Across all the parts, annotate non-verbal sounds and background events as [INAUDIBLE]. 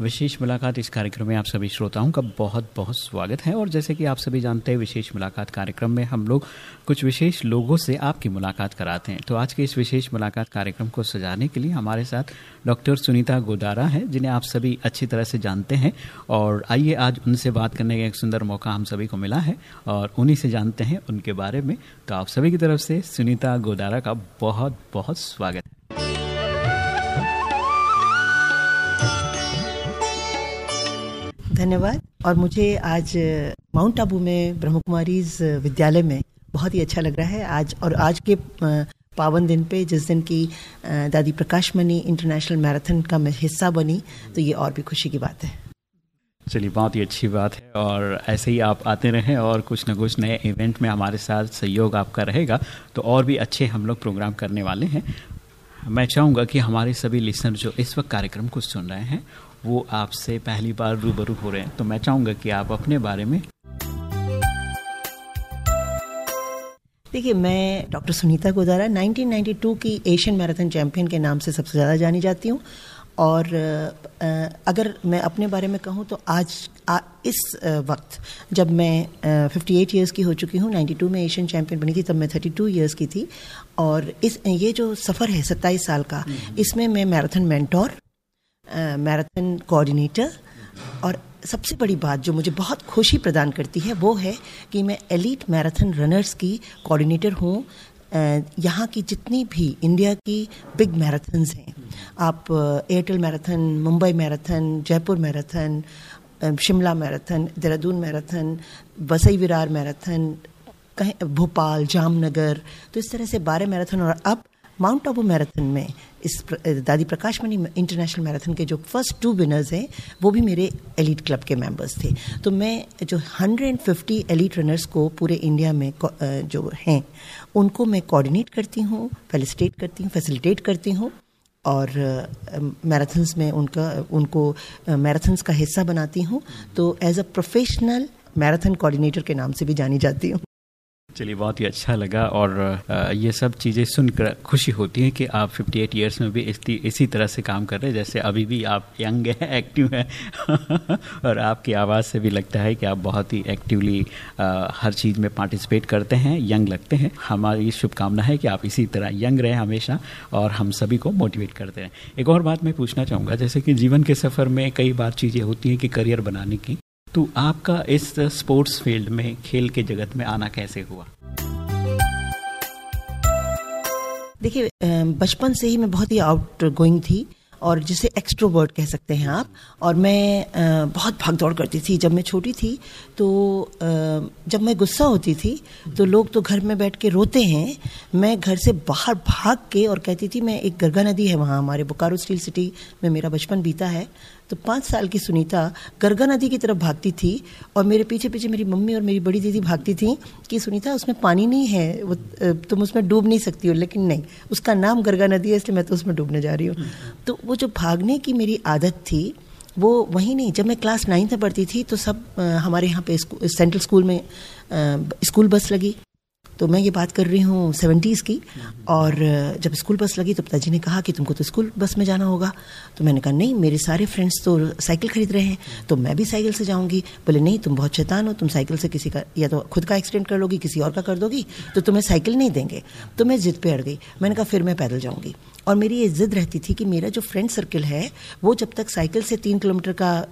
विशेष मुलाकात इस कार्यक्रम में आप सभी श्रोताओं का बहुत बहुत स्वागत है। और जैसे कि आप सभी जानते हैं, विशेष मुलाकात कार्यक्रम में हम लोग कुछ विशेष लोगों से आपकी मुलाकात कराते हैं। तो आज के इस विशेष मुलाकात कार्यक्रम को सजाने के लिए हमारे साथ डॉक्टर सुनीता गोदारा है, जिन्हें आप सभी अच्छी तरह से जानते हैं। और आइए आज उनसे बात करने का एक सुंदर मौका हम सभी को मिला है और उन्हीं से जानते हैं उनके बारे में। तो आप सभी की तरफ़ से सुनीता गोदारा का बहुत बहुत स्वागत है। धन्यवाद। और मुझे आज माउंट आबू में ब्रह्म कुमारी विद्यालय में बहुत ही अच्छा लग रहा है। आज और आज के पावन दिन पे, जिस दिन की दादी प्रकाश मनी इंटरनेशनल मैराथन का मैं हिस्सा बनी तो ये और भी खुशी की बात है। चलिए, बहुत ही अच्छी बात है और ऐसे ही आप आते रहें और कुछ न कुछ नए इवेंट में हमारे साथ सहयोग आपका रहेगा तो और भी अच्छे हम लोग प्रोग्राम करने वाले हैं। मैं चाहूँगा कि हमारे सभी लिसनर जो इस वक्त कार्यक्रम को सुन रहे हैं वो आपसे पहली बार रूबरू हो रहे हैं। तो मैं चाहूँगा कि आप अपने बारे में देखिए मैं डॉक्टर सुनीता गोदारा 1992 की एशियन मैराथन चैंपियन के नाम से सबसे ज़्यादा जानी जाती हूँ। और अगर मैं अपने बारे में कहूँ तो आज आ, इस वक्त जब मैं 58 इयर्स की हो चुकी हूँ 92 में एशियन चैंपियन बनी थी तब मैं 32 इयर्स की थी। और इस ये जो सफ़र है 27 साल का हम्म। इसमें मैं मैराथन मेंटोर मैराथन कोऑर्डिनेटर और सबसे बड़ी बात जो मुझे बहुत खुशी प्रदान करती है वो है कि मैं एलिट मैराथन रनर्स की कोऑर्डिनेटर हूँ। यहाँ की जितनी भी इंडिया की बिग मैराथन्स हैं। आप Airtel marathon Mumbai marathon Jaipur marathon Shimla marathon Dehradun marathon Vasai Virar marathon कहीं, भोपाल, जामनगर तो इस तरह से बारह मैराथन और अब माउंट आबू मैराथन में इस दादी प्रकाश मणि इंटरनेशनल मैराथन के जो फ़र्स्ट टू विनर्स हैं, वो भी मेरे एलिट क्लब के मेंबर्स थे। तो मैं जो 150 एलिट रनर्स को पूरे इंडिया में जो हैं, उनको मैं कोऑर्डिनेट करती हूँ फेलिसिटेट करती हूँ फैसिलिटेट करती हूँ, और मैराथन्स में उनका, उनको मैराथन्स का हिस्सा बनाती हूँ। तो as a professional marathon coordinator के नाम से भी जानी जाती हूँ। चलिए, बहुत ही अच्छा लगा और ये सब चीज़ें सुनकर खुशी होती है कि आप 58 इयर्स में भी इसी इसी तरह से काम कर रहे हैं। जैसे अभी भी आप यंग हैं एक्टिव हैं [LAUGHS] और आपकी आवाज़ से भी लगता है कि आप बहुत ही एक्टिवली हर चीज़ में पार्टिसिपेट करते हैं यंग लगते हैं। हमारी शुभकामना है कि आप इसी तरह यंग रहें हमेशा और हम सभी को मोटिवेट करते रहें। एक और बात मैं पूछना चाहूँगा, जैसे कि जीवन के सफ़र में कई बार चीज़ें होती हैं कि करियर बनाने की। तो आपका इस स्पोर्ट्स फ़ील्ड में, खेल के जगत में आना कैसे हुआ? देखिए बचपन से ही मैं बहुत ही आउट गोइंग थी और जिसे एक्सट्रोवर्ट कह सकते हैं आप, और मैं बहुत भाग दौड़ करती थी। जब मैं छोटी थी तो जब मैं गुस्सा होती थी तो लोग तो घर में बैठ के रोते हैं। मैं घर से बाहर भाग के और कहती थी, मैं एक गरगा नदी है वहाँ, हमारे बोकारो स्टील सिटी में मेरा बचपन बीता है। तो पाँच साल की सुनीता गरगा नदी की तरफ़ भागती थी और मेरे पीछे पीछे मेरी मम्मी और मेरी बड़ी दीदी भागती थी कि सुनीता, उसमें पानी नहीं है, वो तुम उसमें डूब नहीं सकती हो, लेकिन नहीं, उसका नाम गरगा नदी है, इसलिए मैं तो उसमें डूबने जा रही हूँ। तो वो जो भागने की मेरी आदत थी, वो वहीं नहीं, जब मैं क्लास नाइन्थ में पढ़ती थी तो सब हमारे यहाँ पे सेंट्रल स्कूल में स्कूल बस लगी। तो मैं ये बात कर रही हूँ सेवेंटीज़ की और जब स्कूल बस लगी तो पिताजी ने कहा कि तुमको तो स्कूल बस में जाना होगा। तो मैंने कहा, नहीं, मेरे सारे फ्रेंड्स तो साइकिल खरीद रहे हैं तो मैं भी साइकिल से जाऊँगी। बोले, नहीं, तुम बहुत शैतान हो, तुम साइकिल से किसी का या तो खुद का एक्सीडेंट कर लोगी, किसी और का कर दोगी तो तुम्हें साइकिल नहीं देंगे। तो मैं जिद पर अड़ गई। मैंने कहा, फिर मैं पैदल जाऊँगी। और मेरी ये जिद रहती थी कि मेरा जो फ्रेंड सर्कल है, वो जब तक साइकिल से तीन किलोमीटर का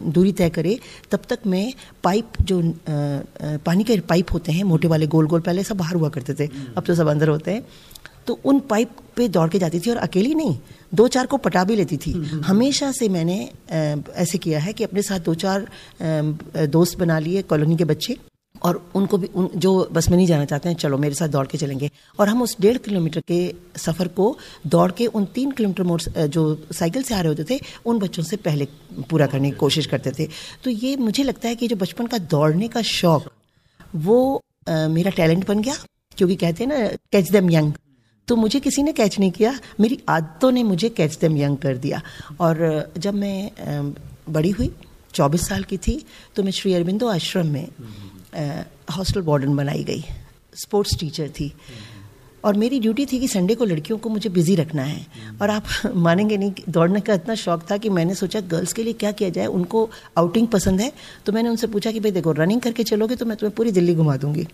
दूरी तय करे, तब तक मैं पाइप जो पानी के पाइप होते हैं, मोटे वाले गोल गोल, पहले सब बाहर हुआ करते थे, अब तो सब अंदर होते हैं। तो उन पाइप पे दौड़ के जाती थी और अकेली नहीं, दो चार को पटा भी लेती थी। हमेशा से मैंने ऐसे किया है कि अपने साथ दो चार दोस्त बना लिए, कॉलोनी के बच्चे। और उनको भी उन जो बस में नहीं जाना चाहते हैं चलो मेरे साथ दौड़ के चलेंगे। और हम उस डेढ़ किलोमीटर के सफ़र को दौड़ के उन तीन किलोमीटर मोड़ जो साइकिल से आ रहे होते थे उन बच्चों से पहले पूरा करने की कोशिश करते थे। तो ये मुझे लगता है कि जो बचपन का दौड़ने का शौक वो आ, मेरा टैलेंट बन गया। क्योंकि कहते हैं ना कैच देम यंग तो मुझे किसी ने कैच नहीं किया। मेरी आदतों ने मुझे कैच देम यंग कर दिया। और जब मैं बड़ी हुई चौबीस साल की थी तो मैं श्री अरविंदो आश्रम में हॉस्टल वार्डन बनाई गई। स्पोर्ट्स टीचर थी। और मेरी ड्यूटी थी कि संडे को लड़कियों को मुझे बिज़ी रखना है। और आप [LAUGHS] मानेंगे नहीं दौड़ने का इतना शौक था कि मैंने सोचा गर्ल्स के लिए क्या किया जाए, उनको आउटिंग पसंद है तो मैंने उनसे पूछा कि भाई देखो रनिंग करके चलोगे तो मैं तुम्हें पूरी दिल्ली घुमा दूँगी।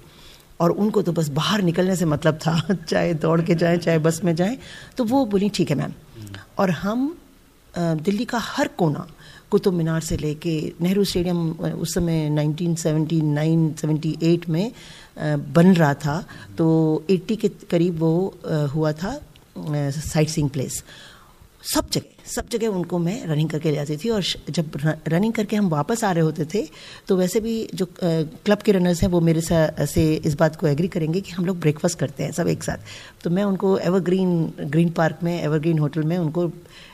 और उनको तो बस बाहर निकलने से मतलब था, [LAUGHS] चाहे दौड़ के जाएँ, चाहे बस में जाएँ तो वो बोली, ठीक है मैम और हम दिल्ली का हर कोना कुतुब मीनार से लेके नेहरू स्टेडियम उस समय 1979 78 में बन रहा था। तो 80 के करीब वो हुआ था साइट सीइंग प्लेस। सब जगह सब जगह उनको मैं रनिंग करके ले जाती थी और जब रनिंग करके हम वापस आ रहे होते थे तो वैसे भी जो क्लब के रनर्स हैं वो मेरे से इस बात को एग्री करेंगे कि हम लोग ब्रेकफास्ट करते हैं सब एक साथ। तो मैं उनको एवरग्रीन ग्रीन पार्क में एवरग्रीन होटल में उनको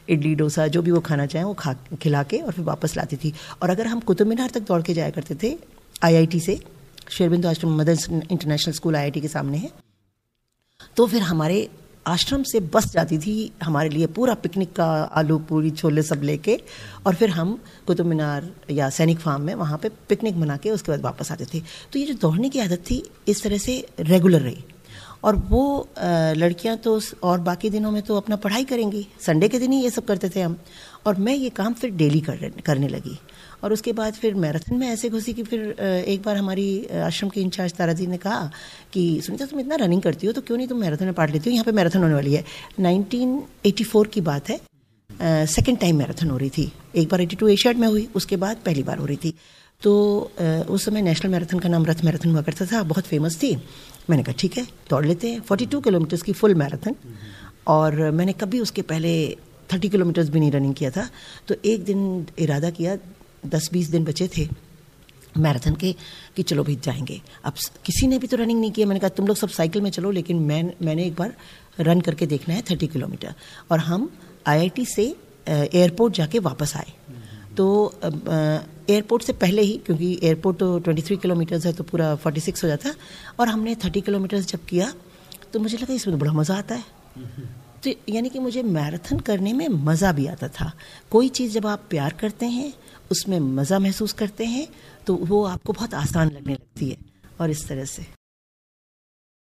इडली, डोसा, जो भी वो खाना चाहें वो खा, खिला के और फिर वापस लाती थी। और अगर हम कुतुब मीनार तक दौड़ के जाया करते थे आईआईटी से, शेरबिंदु आश्रम, मदर्स इंटरनेशनल स्कूल आईआईटी के सामने है तो फिर हमारे आश्रम से बस जाती थी हमारे लिए पूरा पिकनिक का आलू पूरी छोले सब लेके, और फिर हम कुतुब मीनार या सैनिक फार्म में वहाँ पे पिकनिक मना के उसके बाद वापस आते थे। तो ये जो दौड़ने की आदत थी, इस तरह से रेगुलर रही। और वो लड़कियाँ तो और बाकी दिनों में तो अपना पढ़ाई करेंगी। संडे के दिन ही ये सब करते थे हम। और मैं ये काम फिर डेली कर, करने लगी। और उसके बाद फिर मैराथन में ऐसे घुसी कि फिर एक बार हमारी आश्रम के इंचार्ज तारा जी ने कहा कि, सुनीता, तुम इतना रनिंग करती हो तो क्यों नहीं तुम मैराथन में पार्ट लेती हो? यहाँ पे मैराथन होने वाली है। 1984 की बात है। सेकेंड टाइम मैराथन हो रही थी। एक बार एटी टू एशियाड में हुई, उसके बाद पहली बार हो रही थी। तो उस समय नेशनल मैराथन का नाम रथ मैराथन हुआ करता था, बहुत फ़ेमस थी। मैंने कहा, ठीक है, दौड़ लेते हैं। फोर्टी टू किलोमीटर्स की फुल मैराथन और मैंने कभी उसके पहले थर्टी किलोमीटर्स भी नहीं रनिंग किया था। तो एक दिन इरादा किया दस बीस दिन बचे थे मैराथन के, कि चलो भी जाएँगे। अब किसी ने भी तो रनिंग नहीं किया। मैंने कहा, तुम लोग सब साइकिल में चलो, लेकिन मैं, मैंने एक बार रन करके देखना है थर्टी किलोमीटर और हम आईआईटी से एयरपोर्ट जाके वापस आए। तो एयरपोर्ट से पहले ही, क्योंकि एयरपोर्ट तो ट्वेंटी थ्री किलोमीटर्स है तो पूरा फोर्टी सिक्स हो जाता। और हमने थर्टी किलोमीटर्स जब किया तो मुझे लगा, इसमें तो बड़ा मज़ा आता है। तो यानी कि मुझे मैराथन करने में मज़ा भी आता था। कोई चीज़ जब आप प्यार करते हैं उसमें मज़ा महसूस करते हैं तो वो आपको बहुत आसान लगने लगती है, और इस तरह से।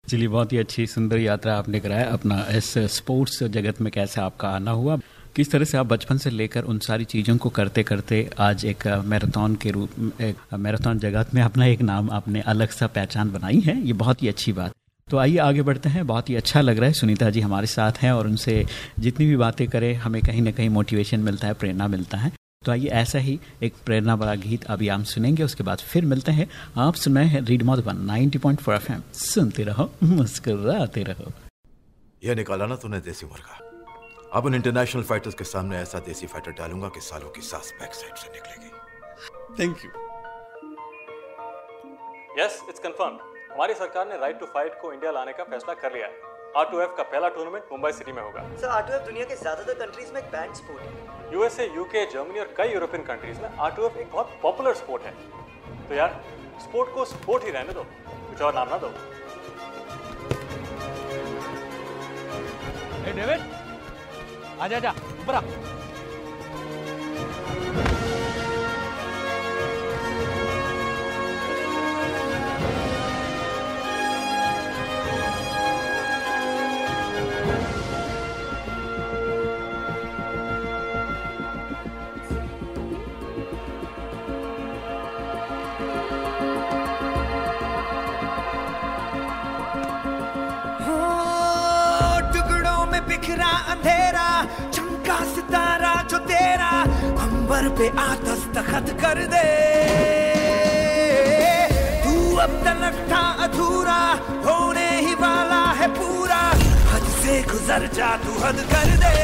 चलिए, बहुत ही अच्छी, सुंदर यात्रा आपने कराया अपना इस स्पोर्ट्स जगत में कैसे आपका आना हुआ। किस तरह से आप बचपन से लेकर उन सारी चीज़ों को करते करते आज एक मैराथन के रूप, एक मैराथन जगत में अपना एक नाम, आपने अलग सा पहचान बनाई है, ये बहुत ही अच्छी बात। तो आइए आगे बढ़ते हैं, बहुत ही अच्छा लग रहा है, सुनीता जी हमारे साथ हैं और उनसे जितनी भी बातें करें, हमें कहीं ना कहीं मोटिवेशन मिलता है, प्रेरणा मिलता है। तो आइए ऐसा ही एक प्रेरणा भरा गीत अभी हम सुनेंगे उसके बाद फिर मिलते हैं। आप सुन रहे हैं रीड मधुबन 90.4 पॉइंट सुनते रहो मुस्कुराते रहो। यह निकाला ना तूने देसी मुर्गा अब उन इंटरनेशनल फाइटर्स के सामने ऐसा देसी फाइटर डालूँगा कि सालों की सांस बैक साइड से निकलेगी। Thank you yes it's confirm हमारी सरकार ने राइट टू फाइट को इंडिया लाने का फैसला कर लिया है। आर टू एफ़ का पहला टूर्नामेंट मुंबई सिटी में होगा। सर आर टू एफ़ दुनिया के ज़्यादातर कंट्रीज़ में एक बैंड स्पोर्ट है। यूएसए यूके जर्मनी और कई यूरोपियन कंट्रीज़ में आर टू एफ़ एक बहुत पॉपुलर स्पोर्ट है। तो यार स्पोर्ट को स्पोर्ट ही रहने दो कुछ और नाम ना दो। डेविड आजा आजा ऊपर आ। पे आ दस्तखत कर दे। तू अब तलक था अधूरा, होने ही वाला है पूरा। हद से गुजर जा तू हद कर दे।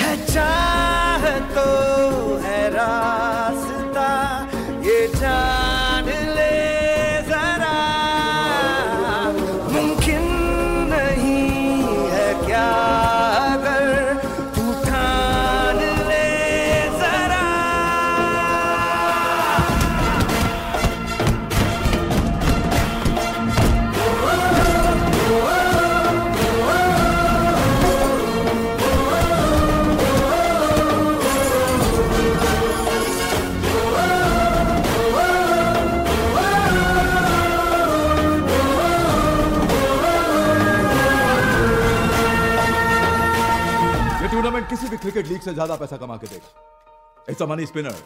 है चाह तो है रास्ता, ये जान क्रिकेट लीग से ज़्यादा पैसा कमा के देगा इट्स अ मनी स्पिनर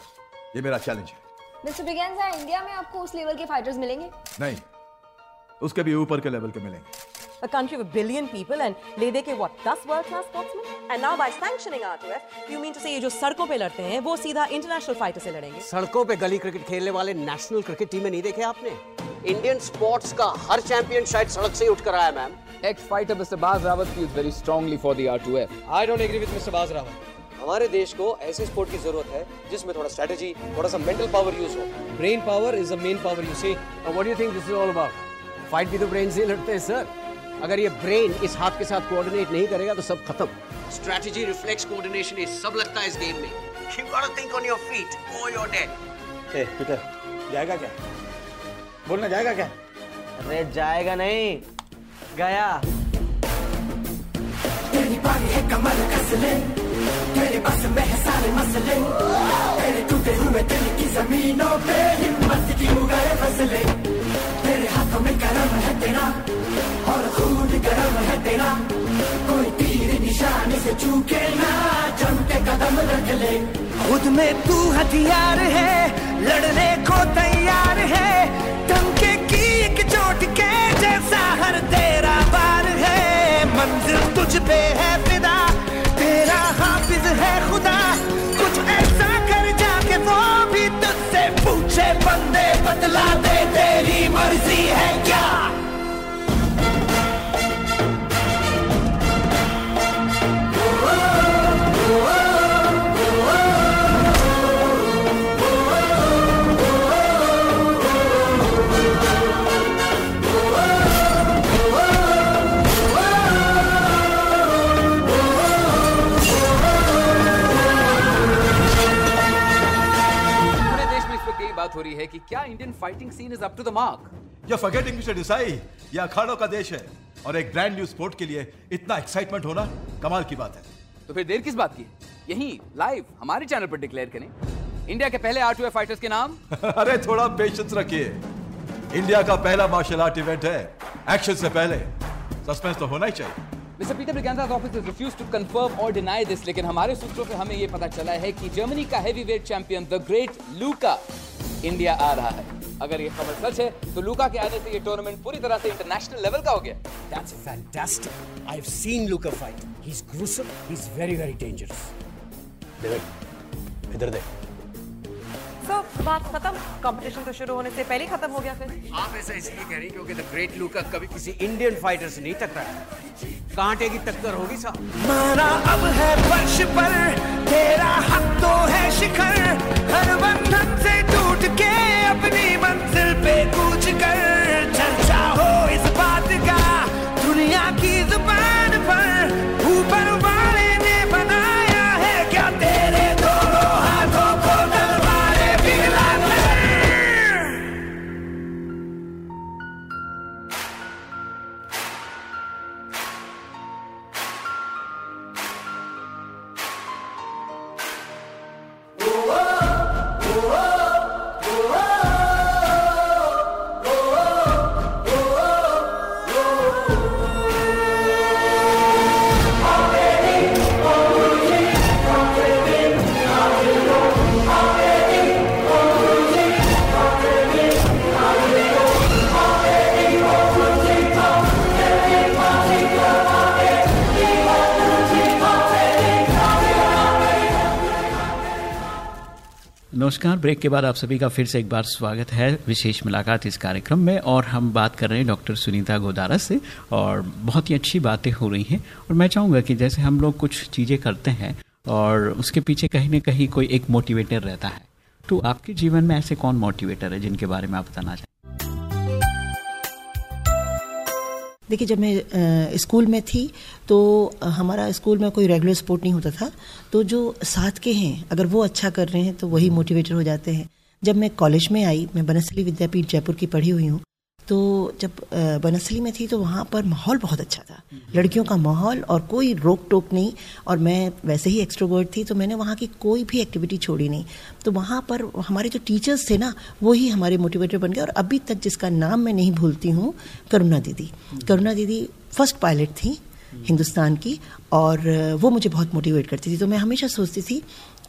ये मेरा चैलेंज है। मिस्टर ब्रिगेंजा इंडिया में आपको उस लेवल के फाइटर्स मिलेंगे? नहीं उसके भी ऊपर के लेवल के मिलेंगे। A country with a billion people and ले दे के what 10 world class sportsmen? And now by sanctioning R2F you mean to say ये जो सड़कों पे लड़ते हैं वो सीधा इंटरनेशनल फाइटर से लड़ेंगे। सड़कों पे गली क्रिकेट खेलने वाले नेशनल क्रिकेट टीम में नहीं देखे आपने? इंडियन स्पोर्ट्स का हर चैंपियन शायद सड़क से ही उठ कर आया ma'am Ex-fighter Mr. Baz Rawat feels very strongly for the R2F. I don't agree with Mr. Baz Rawat. हमारे देश को ऐसे स्पोर्ट की ज़रूरत है जिसमें थोड़ा स्ट्रेटजी थोड़ा सा मेंटल पावर यूज़ हो Brain power is the main power, you see. And what do you think this is all about? Fight भी तो ब्रेन से लड़ते हैं सर अगर ये ब्रेन इस हाथ के साथ कोऑर्डिनेट नहीं करेगा तो सब खत्म स्ट्रेटजी रिफ्लेक्स कोऑर्डिनेशन ये सब लगता है इस गेम में you got to think on your feet और योर डेड ए पीटर जाएगा क्या बोलना जाएगा क्या? अरे जाएगा नहीं। गया। तेरी बारी है कमर कसले तेरे बस में है सारे मसले। तेरे टूटे हुए दिल की जमीनों पे हिम्मत की उगाए फसले। तेरे हाथों में गरम है तेरा और खून गरम है तेरा। कोई तीर निशाने से चूके ना जम के कदम रख ले। खुद में तू हथियार है लड़ने को तैयार है। धमके की एक चोट के जैसा हर तेरा बार है। मंजिल तुझ पे है फिदा। तेरा हाफिज है खुदा। कुछ ऐसा कर जाके वो भी तुझसे पूछे, बंदे बदला दे, तेरी मर्ज़ी है क्या? Fighting scene is up to the mark you forgetting mister Desai ये अखाड़ों का देश है और एक ब्रांड न्यू स्पोर्ट के लिए इतना एक्साइटमेंट होना कमाल की बात है तो फिर देर किस बात की? यहीं लाइव हमारे चैनल पर डिक्लेयर करें। इंडिया के पहले आर फाइटर्स के नाम? [LAUGHS] अरे थोड़ा पेशेंस रखिए। इंडिया का पहला मार्शल आर्ट इवेंट है। एक्शन से पहले। सस्पेंस तो होना ही चाहिए। Mister Peter office has refused to confirm or deny this लेकिन हमारे सूत्रों से हमें ये पता चला है कि जर्मनी का heavyweight champion the great Luka India आ रहा है। अगर ये खबर सच है तो लुका के आने से ये टूर्नामेंट पूरी तरह से इंटरनेशनल लेवल का हो गया। That's fantastic I have seen Luka fight he is gruesome he is very very dangerous देख इधर देख। So बात खत्म। कंपटीशन तो शुरू होने से पहले खत्म हो गया फिर। आप ऐसा इसलिए कह रही हैं क्योंकि द ग्रेट लूका कभी किसी इंडियन फाइटर से नहीं टकराया कांटे की टक्कर होगी साहब। मारा अब है फर्श पर तेरा हक तो है शिखर। हर बंधन से टूट के अपनी मंजिल पे कूच कर। चर्चा हो इस बात का दुनिया की ज़ुबान पर। नमस्कार। ब्रेक के बाद आप सभी का फिर से एक बार स्वागत है विशेष मुलाकात इस कार्यक्रम में। और हम बात कर रहे हैं डॉक्टर सुनीता गोदारा से और बहुत ही अच्छी बातें हो रही हैं। और मैं चाहूँगा कि जैसे हम लोग कुछ चीज़ें करते हैं और उसके पीछे कहीं ना कहीं कोई एक मोटिवेटर रहता है तो आपके जीवन में ऐसे कौन मोटिवेटर है जिनके बारे में आप बताना चाहें? देखिए जब मैं स्कूल में थी तो हमारा स्कूल में कोई रेगुलर स्पोर्ट नहीं होता था। तो जो साथ के हैं अगर वो अच्छा कर रहे हैं तो वही मोटिवेटर हो जाते हैं। जब मैं कॉलेज में आई मैं बनस्थली विद्यापीठ जयपुर की पढ़ी हुई हूँ तो जब बनसली में थी तो वहाँ पर माहौल बहुत अच्छा था। लड़कियों का माहौल और कोई रोक टोक नहीं और मैं वैसे ही एक्सट्रोवर्ट थी तो मैंने वहाँ की कोई भी एक्टिविटी छोड़ी नहीं। तो वहाँ पर हमारे जो टीचर्स थे ना, वो ही हमारे मोटिवेटर बन गए और अभी तक जिसका नाम मैं नहीं भूलती हूँ, करुणा दीदी। करुणा दीदी फ़र्स्ट पायलट थी हिंदुस्तान की और वो मुझे बहुत मोटिवेट करती थी। तो मैं हमेशा सोचती थी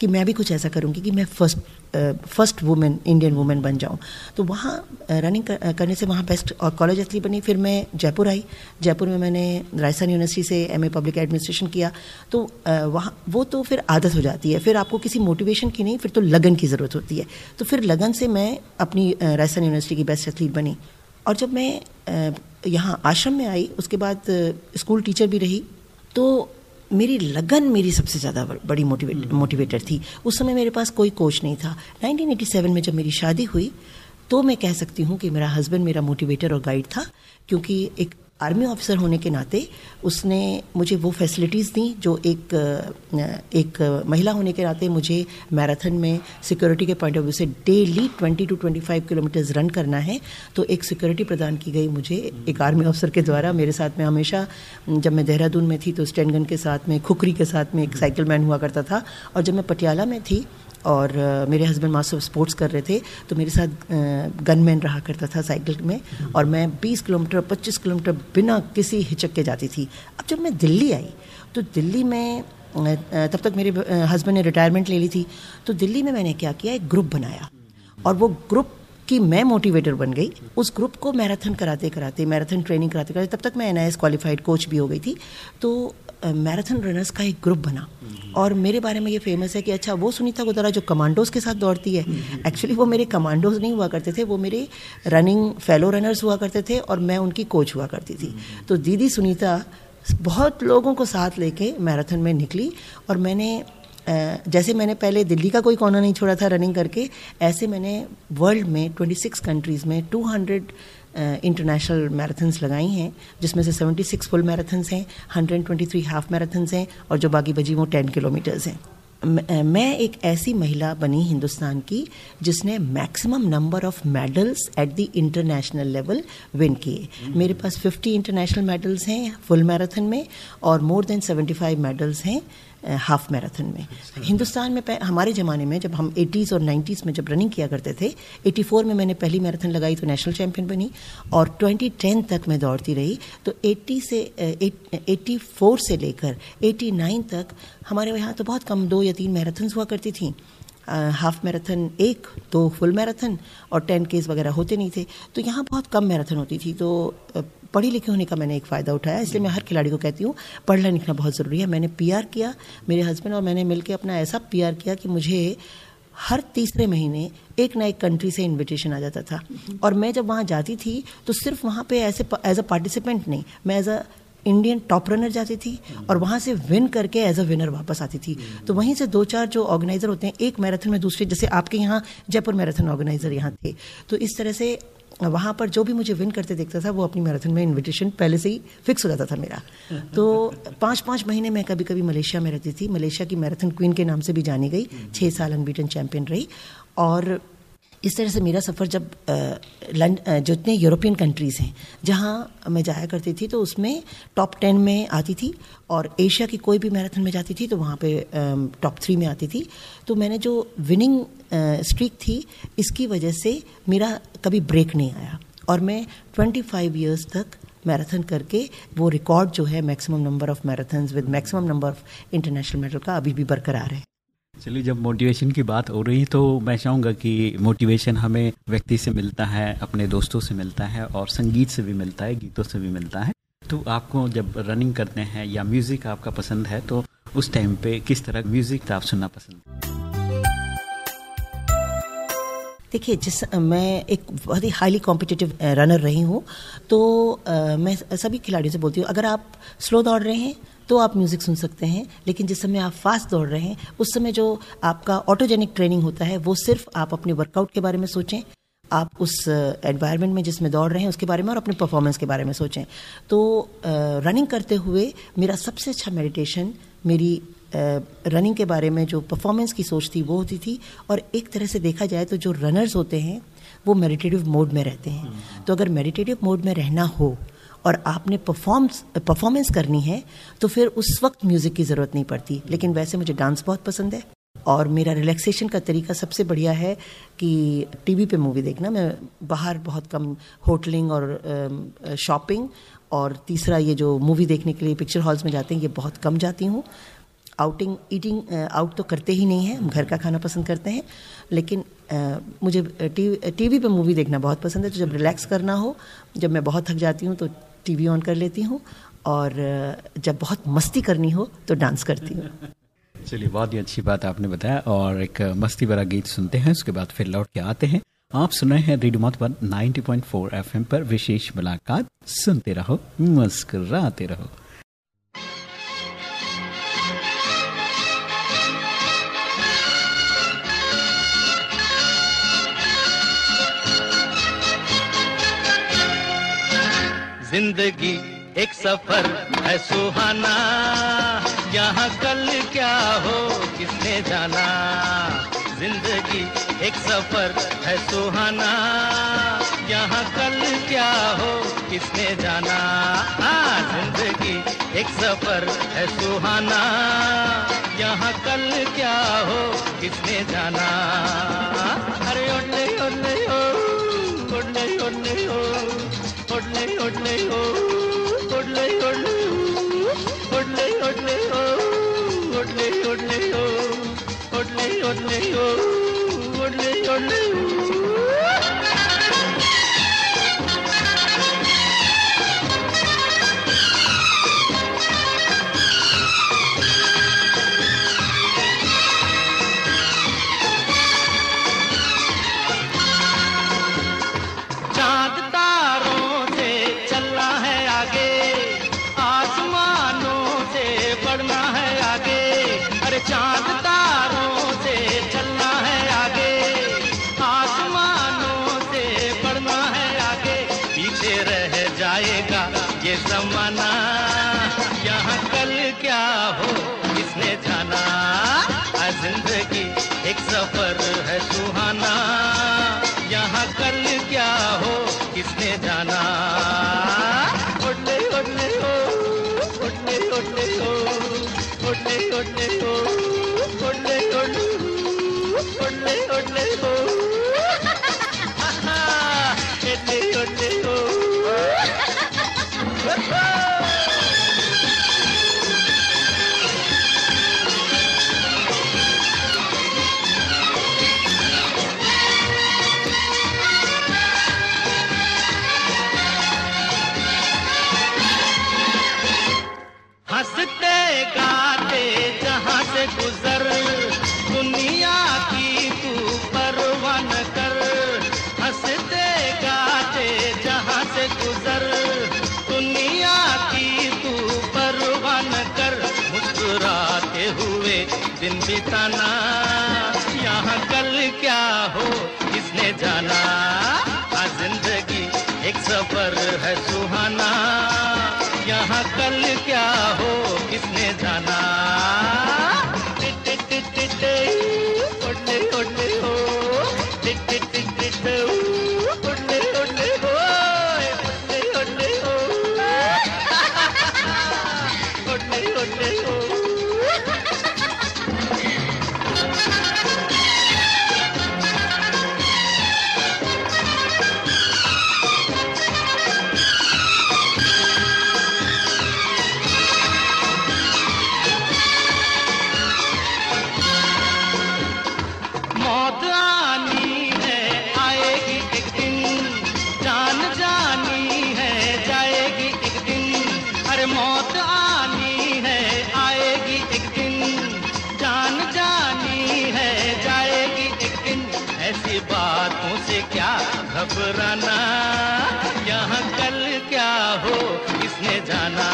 कि मैं भी कुछ ऐसा करूँगी कि मैं first first women Indian women बन जाऊँ। तो वहाँ रनिंग कर, करने से वहाँ बेस्ट और कॉलेज एथलीट बनी फिर मैं जयपुर आई। जयपुर में मैंने राजस्थान यूनिवर्सिटी से एमए पब्लिक एडमिनिस्ट्रेशन किया। तो वहाँ वो तो फिर आदत हो जाती है। फिर आपको किसी मोटिवेशन की नहीं फिर तो लगन की ज़रूरत होती है। तो फिर लगन से मैं अपनी राजस्थान यूनिवर्सिटी की बेस्ट एथलीट बनी। और जब मैं यहाँ आश्रम में आई उसके बाद स्कूल टीचर भी रही। तो मेरी लगन मेरी सबसे ज़्यादा बड़ी मोटिवेट मोटिवेटर थी। उस समय मेरे पास कोई कोच नहीं था। 1987 में जब मेरी शादी हुई तो मैं कह सकती हूँ कि मेरा हस्बैंड मेरा मोटिवेटर और गाइड था क्योंकि एक आर्मी ऑफिसर होने के नाते उसने मुझे वो फैसिलिटीज़ दी जो एक एक महिला होने के नाते मुझे मैराथन में सिक्योरिटी के पॉइंट ऑफ़ व्यू से डेली 20 टू 25 किलोमीटर्स रन करना है। तो एक सिक्योरिटी प्रदान की गई मुझे एक आर्मी ऑफिसर के द्वारा। मेरे साथ में हमेशा, जब मैं देहरादून में थी तो स्टैंडगन के साथ में, खुकरी के साथ में एक साइकिल मैन हुआ करता था। और जब मैं पटियाला में थी और मेरे हस्बैंड मास्टर स्पोर्ट्स कर रहे थे तो मेरे साथ गनमैन रहा करता था साइकिल में और मैं 20 किलोमीटर 25 किलोमीटर बिना किसी हिचक के जाती थी। अब जब मैं दिल्ली आई तो दिल्ली में तब तक मेरे हस्बैंड ने रिटायरमेंट ले ली थी तो दिल्ली में मैंने क्या किया, एक ग्रुप बनाया और वो ग्रुप कि मैं मोटिवेटर बन गई। उस ग्रुप को मैराथन कराते कराते मैराथन ट्रेनिंग कराते कराते तब तक मैं एनआईएस क्वालिफाइड कोच भी हो गई थी। तो मैराथन रनर्स का एक ग्रुप बना। और मेरे बारे में ये फ़ेमस है कि अच्छा वो सुनीता गोदारा जो कमांडोज के साथ दौड़ती है एक्चुअली वो मेरे कमांडोज नहीं हुआ करते थे, वो मेरे रनिंग फेलो रनर्स हुआ करते थे और मैं उनकी कोच हुआ करती थी। तो दीदी सुनीता बहुत लोगों को साथ लेके मैराथन में निकली और मैंने जैसे मैंने पहले दिल्ली का कोई कोना नहीं छोड़ा था रनिंग करके, ऐसे मैंने वर्ल्ड में 26 कंट्रीज़ में 200 इंटरनेशनल मैराथन्स लगाई हैं जिसमें से 76 फुल मैराथन्स हैं 123 हाफ़ मैराथन्स हैं और जो बाकी बची वो 10 किलोमीटर्स हैं। मैं मैं एक ऐसी महिला बनी हिंदुस्तान की जिसने maximum number of medals at the international level win किए। मेरे पास 50 इंटरनेशनल मेडल्स हैं फुल मैराथन में और मोर देन 75 मेडल्स हैं। हाफ़ मैराथन में। हिंदुस्तान में हमारे ज़माने में जब हम 80s और 90s में जब रनिंग किया करते थे 84 में मैंने पहली मैराथन लगाई तो नेशनल चैंपियन बनी और 2010 तक मैं दौड़ती रही। तो 80 से अ, एट- 84 से लेकर 89 तक हमारे यहाँ तो बहुत कम दो या तीन मैराथन्स हुआ करती थी। हाफ़ मैराथन एक दो फुल मैराथन और टेन केस वगैरह होते नहीं थे। तो यहाँ बहुत कम मैराथन होती थी। तो पढ़ी लिखी होने का मैंने एक फ़ायदा उठाया, इसलिए मैं हर खिलाड़ी को कहती हूँ, पढ़ना लिखना बहुत ज़रूरी है। मैंने पीआर किया, मेरे हस्बैंड और मैंने मिलकर अपना ऐसा पीआर किया कि मुझे हर तीसरे महीने एक ना एक कंट्री से इनविटेशन आ जाता था। और मैं जब वहाँ जाती थी तो सिर्फ़ वहाँ पे ऐसे एज अ पार्टिसिपेंट नहीं, मैं as a Indian top runner जाती थी और वहाँ से विन करके एज अ विनर वापस आती थी। तो वहीं से दो चार जो ऑर्गेनाइजर होते हैं, एक मैराथन में दूसरे, जैसे आपके यहाँ जयपुर मैराथन ऑर्गेनाइजर यहाँ थे। तो इस तरह से वहाँ पर जो भी मुझे विन करते देखता था, वो अपनी मैराथन में इनविटेशन पहले से ही फिक्स हो जाता था मेरा। तो पाँच पाँच महीने मैं कभी कभी मलेशिया में रहती थी। मलेशिया की मैराथन क्वीन के नाम से भी जानी गई। छः साल अनबीटन चैम्पियन रही। और इस तरह से मेरा सफ़र जब जितने यूरोपियन कंट्रीज़ हैं, जहाँ मैं जाया करती थी तो उसमें टॉप टेन में आती थी और एशिया की कोई भी मैराथन में जाती थी तो वहाँ पे टॉप थ्री में आती थी। तो मैंने जो विनिंग स्ट्रीक थी, इसकी वजह से मेरा कभी ब्रेक नहीं आया और मैं 25 फाइव ईयर्स तक मैराथन करके वो रिकॉर्ड जो है maximum number of marathons with maximum number of international medal का अभी भी बरकरार है। चलिए जब मोटिवेशन की बात हो रही तो मैं चाहूँगा कि मोटिवेशन हमें व्यक्ति से मिलता है अपने दोस्तों से मिलता है और संगीत से भी मिलता है गीतों से भी मिलता है। तो आपको जब रनिंग करते हैं या म्यूज़िक आपका पसंद है तो उस टाइम पे किस तरह म्यूज़िक आप सुनना पसंद देखिए जिस मैं एक बहुत ही हाईली कॉम्पिटिटिव रनर रही हूँ तो अ, मैं सभी खिलाड़ियों से बोलती हूँ अगर आप स्लो दौड़ रहे हैं तो आप म्यूज़िक सुन सकते हैं, लेकिन जिस समय आप फास्ट दौड़ रहे हैं, उस समय जो आपका ऑटोजेनिक ट्रेनिंग होता है, वो सिर्फ़ आप अपने वर्कआउट के बारे में सोचें, आप उस एनवायरनमेंट में जिसमें दौड़ रहे हैं, उसके बारे में और अपने परफॉर्मेंस के बारे में सोचें। तो रनिंग करते हुए मेरा सबसे अच्छा मेडिटेशन मेरी रनिंग के बारे में जो परफॉर्मेंस की सोच थी, वो होती थी। और एक तरह से देखा जाए तो जो रनर्स होते हैं, वो मेडिटेटिव मोड में रहते हैं। तो अगर मेडिटेटिव मोड में रहना हो और आपने परफॉर्म्स परफॉर्मेंस करनी है तो फिर उस वक्त म्यूज़िक की ज़रूरत नहीं पड़ती। लेकिन वैसे मुझे डांस बहुत पसंद है और मेरा रिलैक्सेशन का तरीका सबसे बढ़िया है कि टीवी पे मूवी देखना। मैं बाहर बहुत कम होटलिंग और शॉपिंग और तीसरा ये जो मूवी देखने के लिए पिक्चर हॉल्स में जाते हैं ये बहुत कम जाती हूँ। आउटिंग ईटिंग आउट तो करते ही नहीं हैं। हम घर का खाना पसंद करते हैं। लेकिन अ, मुझे टीवी पे मूवी देखना बहुत पसंद है। तो जब रिलैक्स करना हो जब मैं बहुत थक जाती हूँ तो टीवी ऑन कर लेती हूँ और जब बहुत मस्ती करनी हो तो डांस करती हूँ। [LAUGHS] चलिए, बहुत ही अच्छी बात आपने बताया और एक मस्ती भरा गीत सुनते हैं, उसके बाद फिर लौट के आते हैं। आप सुन रहे हैं रेडियो मधुबन 90.4 एफएम पर विशेष मुलाकात। सुनते रहो, मुस्कराते रहो। ज़िंदगी एक सफ़र है सुहाना। यहाँ कल क्या हो, किसने जाना? ज़िंदगी एक सफ़र है सुहाना। यहाँ कल क्या हो, किसने जाना? हाँ ज़िंदगी एक सफ़र है सुहाना। यहाँ कल क्या हो, किसने जाना? अरे ओले ओले ओ। ओले ओले ओ। ಒಡ್ಲೆ ಒಡ್ಲೆ ಓ ಒಡ್ಲೆ ಒಡ್ಲೆ ಒಡ್ಲೆ ಒಡ್ಲೆ ಓ ಒಡ್ಲೆ ಒಡ್ಲೆ ಓ ಒಡ್ಲೆ ಒಡ್ಲೆ ಓ ಒಡ್ಲೆ ಒಡ್ಲೆ ಓ ऐसी बातों से क्या घबराना? यहाँ कल क्या हो, किसने जाना?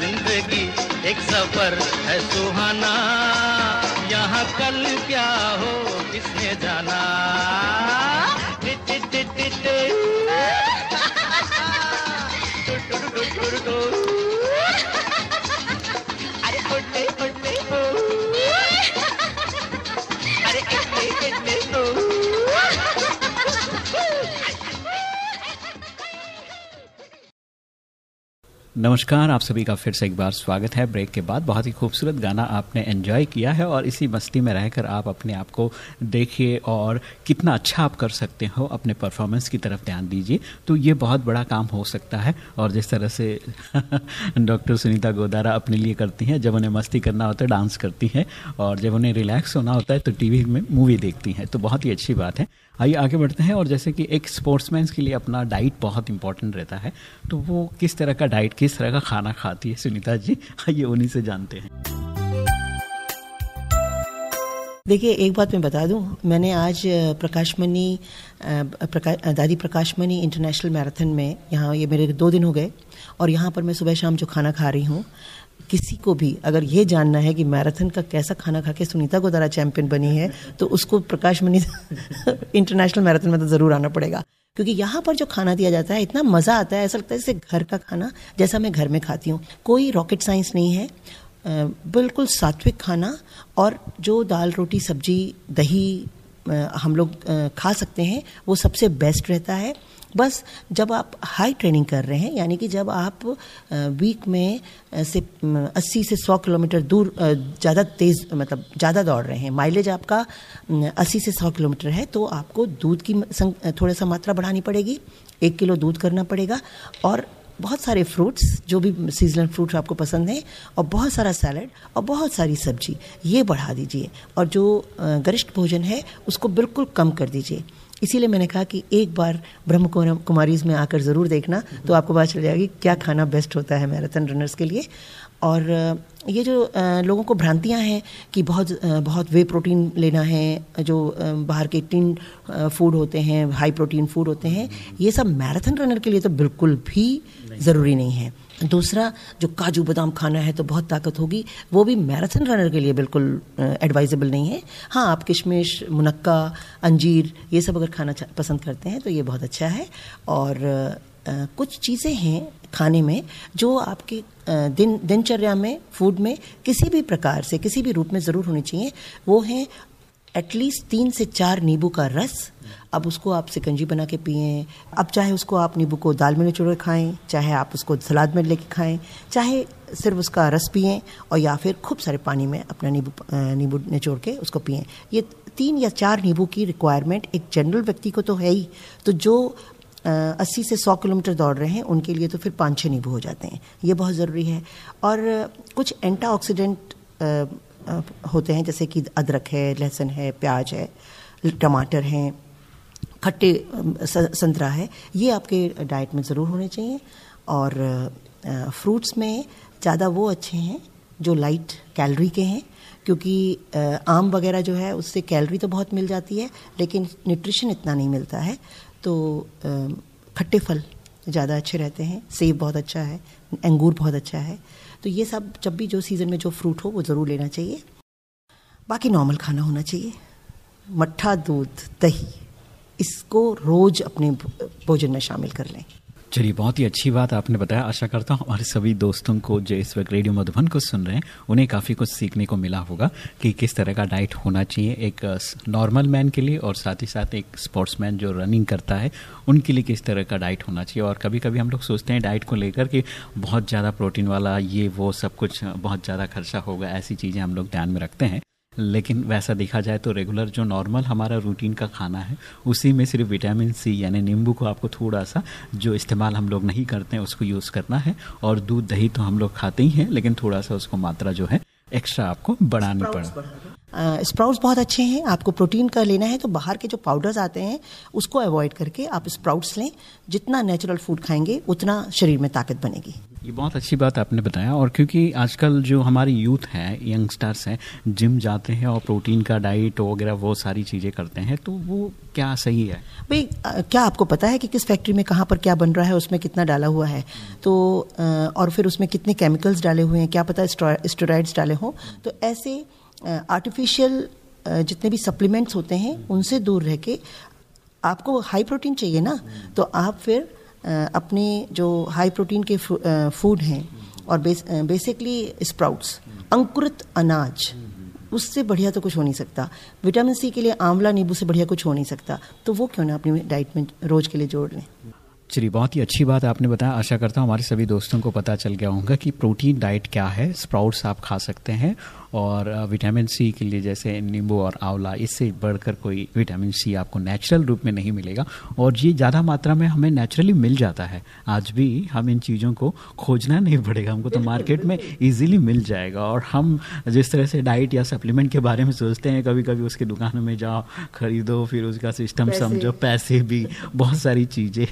ज़िंदगी एक सफ़र है सुहाना। यहाँ कल क्या हो, किसने जाना? टिट। [LAUGHS] नमस्कार, आप सभी का फिर से एक बार स्वागत है। ब्रेक के बाद बहुत ही खूबसूरत गाना आपने एंजॉय किया है और इसी मस्ती में रहकर आप अपने आप को देखिए और कितना अच्छा आप कर सकते हो। अपने परफॉर्मेंस की तरफ़ ध्यान दीजिए। तो ये बहुत बड़ा काम हो सकता है और जिस तरह से [LAUGHS] डॉक्टर सुनीता गोदारा अपने लिए करती हैं, जब उन्हें मस्ती करना होता है, डांस करती हैं और जब उन्हें रिलैक्स होना होता है तो टीवी में मूवी देखती हैं। तो बहुत ही अच्छी बात है। आइए आगे बढ़ते हैं और जैसे कि एक स्पोर्ट्समैन के लिए अपना डाइट बहुत इंपॉर्टेंट रहता है तो वो किस तरह का डाइट किस तरह का खाना खाती है सुनीता जी? आइए उन्हीं से जानते हैं। देखिए एक बात मैं बता दूँ मैंने आज प्रकाशमणि प्रका, दादी प्रकाशमणि इंटरनेशनल मैराथन में यहाँ ये मेरे दो दिन हो गए और यहाँ पर मैं सुबह शाम जो खाना खा रही हूँ किसी को भी अगर ये जानना है कि मैराथन का कैसा खाना खा के सुनीता को द्वारा चैंपियन बनी है तो उसको प्रकाश मनी [LAUGHS] इंटरनेशनल मैराथन में तो ज़रूर आना पड़ेगा। क्योंकि यहाँ पर जो खाना दिया जाता है, इतना मज़ा आता है, ऐसा लगता है जैसे घर का खाना जैसा मैं घर में खाती हूँ। कोई रॉकेट साइंस नहीं है बिल्कुल सात्विक खाना और जो दाल, रोटी, सब्ज़ी, दही हम लोग खा सकते हैं। वो सबसे बेस्ट रहता है। बस जब आप हाई ट्रेनिंग कर रहे हैं, यानी कि जब आप वीक में से अस्सी से सौ किलोमीटर दूर ज़्यादा तेज़ मतलब ज़्यादा दौड़ रहे हैं। माइलेज आपका अस्सी से सौ किलोमीटर है तो आपको दूध की थोड़ा सा मात्रा बढ़ानी पड़ेगी। एक किलो दूध करना पड़ेगा। और बहुत सारे फ्रूट्स जो भी सीजनल फ्रूट्स आपको पसंद हैं, और बहुत सारा सैलड और बहुत सारी सब्ज़ी, ये बढ़ा दीजिए। और जो गरिष्ठ भोजन है, उसको बिल्कुल कम कर दीजिए। इसीलिए मैंने कहा कि एक बार ब्रह्म कुमारीज में आकर ज़रूर देखना तो आपको पता चल जाएगी क्या खाना बेस्ट होता है मैराथन रनर्स के लिए। और ये जो लोगों को भ्रांतियाँ हैं कि बहुत बहुत वे प्रोटीन लेना है जो बाहर के टिन फ़ूड होते हैं हाई प्रोटीन फ़ूड होते हैं ये सब मैराथन रनर के लिए तो बिल्कुल भी ज़रूरी नहीं है। दूसरा जो काजू बादाम खाना है तो बहुत ताकत होगी वो भी मैराथन रनर के लिए बिल्कुल एडवाइजेबल नहीं है। हाँ आप किशमिश मुनक्का अंजीर ये सब अगर खाना पसंद करते हैं तो ये बहुत अच्छा है। और कुछ चीज़ें हैं खाने में, जो आपके दिन, दिनचर्या में फ़ूड में, किसी भी प्रकार से, किसी भी रूप में ज़रूर होनी चाहिए, वो हैं एटलीस्ट तीन से चार नींबू का रस। अब उसको आप सिकंजी बना के पिए। अब चाहे उसको आप नींबू को दाल में निचोड़ खाएँ, चाहे आप उसको सलाद में लेके खाएँ, चाहे सिर्फ़ उसका रस पिए और या फिर खूब सारे पानी में अपना नींबू नींबू निचोड़ के उसको पिएँ। ये तीन या चार नींबू की रिक्वायरमेंट एक जनरल व्यक्ति को तो है ही। तो जो अस्सी से सौ किलोमीटर दौड़ रहे हैं, उनके लिए तो फिर पाँच छः नींबू हो जाते हैं। ये बहुत ज़रूरी है। और कुछ एंटाऑक्सीडेंट होते हैं, जैसे कि अदरक है, लहसुन है, प्याज है, टमाटर हैं, खट्टे संतरा है, ये आपके डाइट में ज़रूर होने चाहिए। और फ्रूट्स में ज़्यादा वो अच्छे हैं, जो लाइट कैलोरी के हैं, क्योंकि आम वगैरह जो है, उससे कैलोरी तो बहुत मिल जाती है, लेकिन न्यूट्रिशन इतना नहीं मिलता है। तो खट्टे फल ज़्यादा अच्छे रहते हैं, सेब बहुत अच्छा है, अंगूर बहुत अच्छा है। तो ये सब जब भी जो सीज़न में जो फ्रूट हो, वो ज़रूर लेना चाहिए। बाकी नॉर्मल खाना होना चाहिए। मट्ठा, दूध, दही, इसको रोज अपने भोजन में शामिल कर लें। चलिए, बहुत ही अच्छी बात आपने बताया। आशा करता हूँ हमारे सभी दोस्तों को जो इस वक्त रेडियो मधुबन को सुन रहे हैं, उन्हें काफ़ी कुछ सीखने को मिला होगा कि किस तरह का डाइट होना चाहिए एक नॉर्मल मैन के लिए और साथ ही साथ एक स्पोर्ट्समैन जो रनिंग करता है, उनके लिए किस तरह का डाइट होना चाहिए। और कभी कभी हम लोग सोचते हैं डाइट को लेकर कि बहुत ज़्यादा प्रोटीन वाला ये वो सब कुछ, बहुत ज़्यादा खर्चा होगा, ऐसी चीज़ें हम लोग ध्यान में रखते हैं। लेकिन वैसा देखा जाए तो रेगुलर जो नॉर्मल हमारा रूटीन का खाना है उसी में सिर्फ़ विटामिन सी यानी नींबू को आपको थोड़ा सा जो इस्तेमाल हम लोग नहीं करते हैं उसको यूज़ करना है। और दूध दही तो हम लोग खाते ही हैं लेकिन थोड़ा सा उसको मात्रा जो है एक्स्ट्रा आपको बढ़ानी पड़े। स्प्राउट्स बहुत अच्छे हैं। आपको प्रोटीन का लेना है तो बाहर के जो पाउडर्स आते हैं उसको अवॉइड करके आप स्प्राउट्स लें। जितना नेचुरल फ़ूड खाएँगे उतना शरीर में ताकत बनेगी। ये बहुत अच्छी बात आपने बताया और क्योंकि आजकल जो हमारे यूथ हैं यंगस्टर्स हैं जिम जाते हैं और प्रोटीन का डाइट वगैरह वो सारी चीज़ें करते हैं तो वो क्या सही है? भाई क्या आपको पता है कि किस फैक्ट्री में कहाँ पर क्या बन रहा है उसमें कितना डाला हुआ है? तो और फिर उसमें कितने केमिकल्स डाले हुए हैं? क्या पता स्टेरॉइड्स डाले हों? तो ऐसे आर्टिफिशियल जितने भी सप्लीमेंट्स होते हैं उनसे दूर रह के आपको हाई प्रोटीन चाहिए ना? तो आप फिर अपने जो हाई प्रोटीन के फ़ूड हैं और बेस, बेसिकली स्प्राउट्स अंकुरित अनाज उससे बढ़िया तो कुछ हो नहीं सकता। विटामिन सी के लिए आंवला नींबू से बढ़िया कुछ हो नहीं सकता। तो वो क्यों ना अपनी डाइट में रोज के लिए जोड़ लें? चलिए बहुत ही अच्छी बात आपने बताया। आशा करता हूँ हमारे सभी दोस्तों को पता चल गया होगा कि प्रोटीन डाइट क्या है। स्प्राउट्स आप खा सकते हैं और विटामिन सी के लिए जैसे नींबू और आंवला इससे बढ़कर कोई विटामिन सी आपको नेचुरल रूप में नहीं मिलेगा और ये ज़्यादा मात्रा में हमें नेचुरली मिल जाता है। आज भी हम इन चीज़ों को खोजना नहीं पड़ेगा हमको तो मार्केट में इजीली मिल जाएगा और हम जिस तरह से डाइट या सप्लीमेंट के बारे में सोचते हैं कभी कभी उसकी दुकानों में जाओ खरीदो फिर उसका सिस्टम समझो पैसे भी बहुत सारी चीज़ें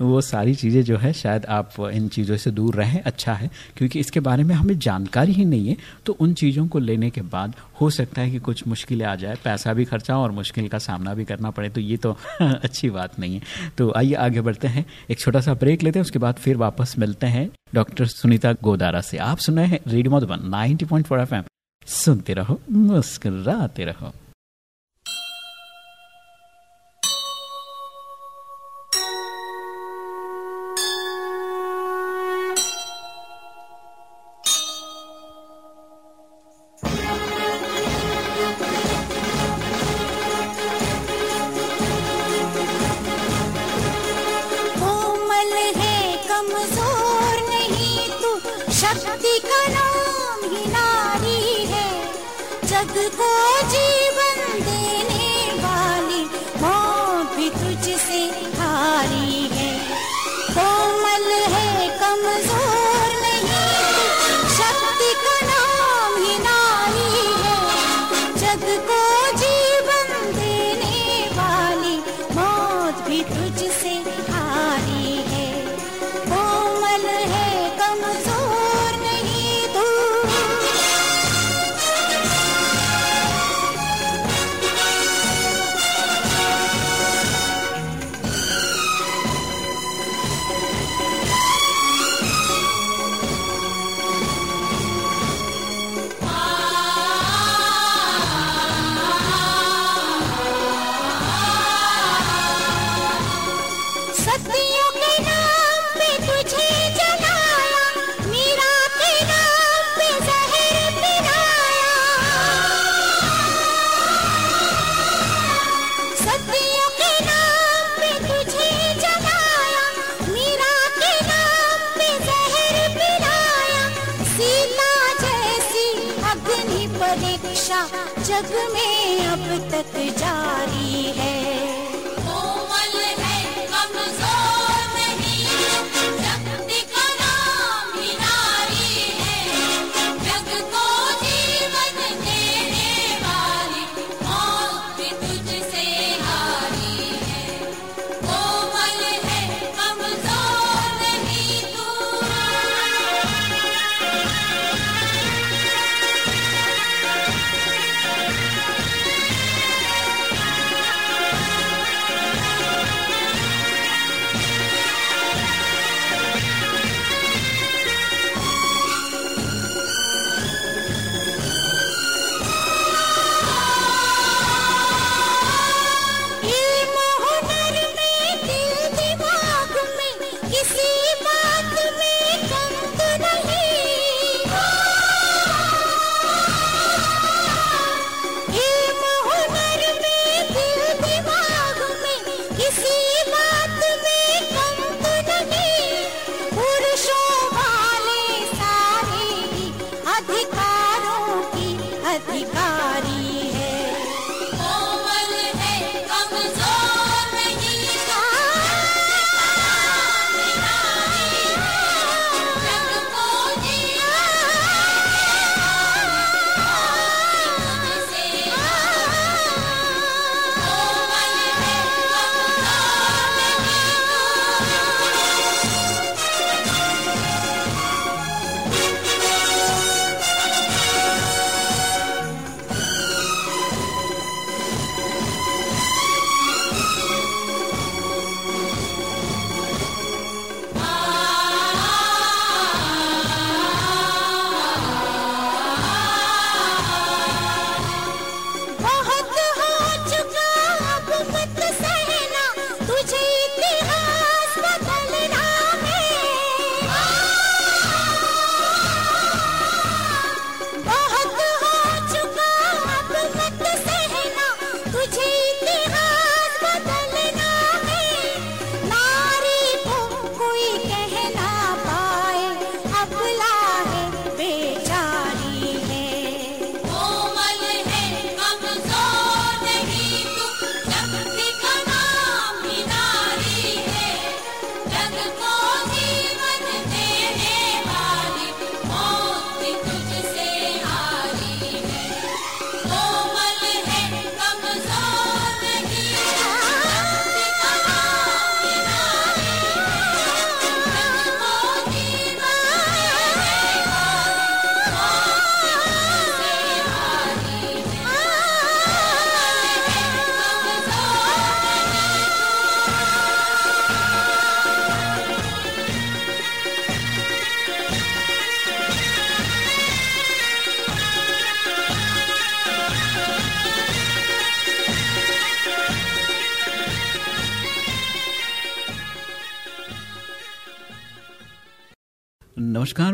वो सारी चीज़ें जो है शायद आप इन चीज़ों से दूर रहें अच्छा है क्योंकि इसके बारे में हमें जानकारी ही नहीं है तो उन चीज़ों को लेने के बाद हो सकता है कि कुछ मुश्किलें आ जाए, पैसा भी खर्चा और मुश्किल का सामना भी करना पड़े तो ये तो [LAUGHS] अच्छी बात नहीं है। तो आइए आगे बढ़ते हैं, एक छोटा सा ब्रेक लेते हैं, उसके बाद फिर वापस मिलते हैं डॉक्टर सुनीता गोदारा से। आप सुन रहे हैं radio Madhuban, ninety point four F सुनते रहो, मुस्कराते रहो।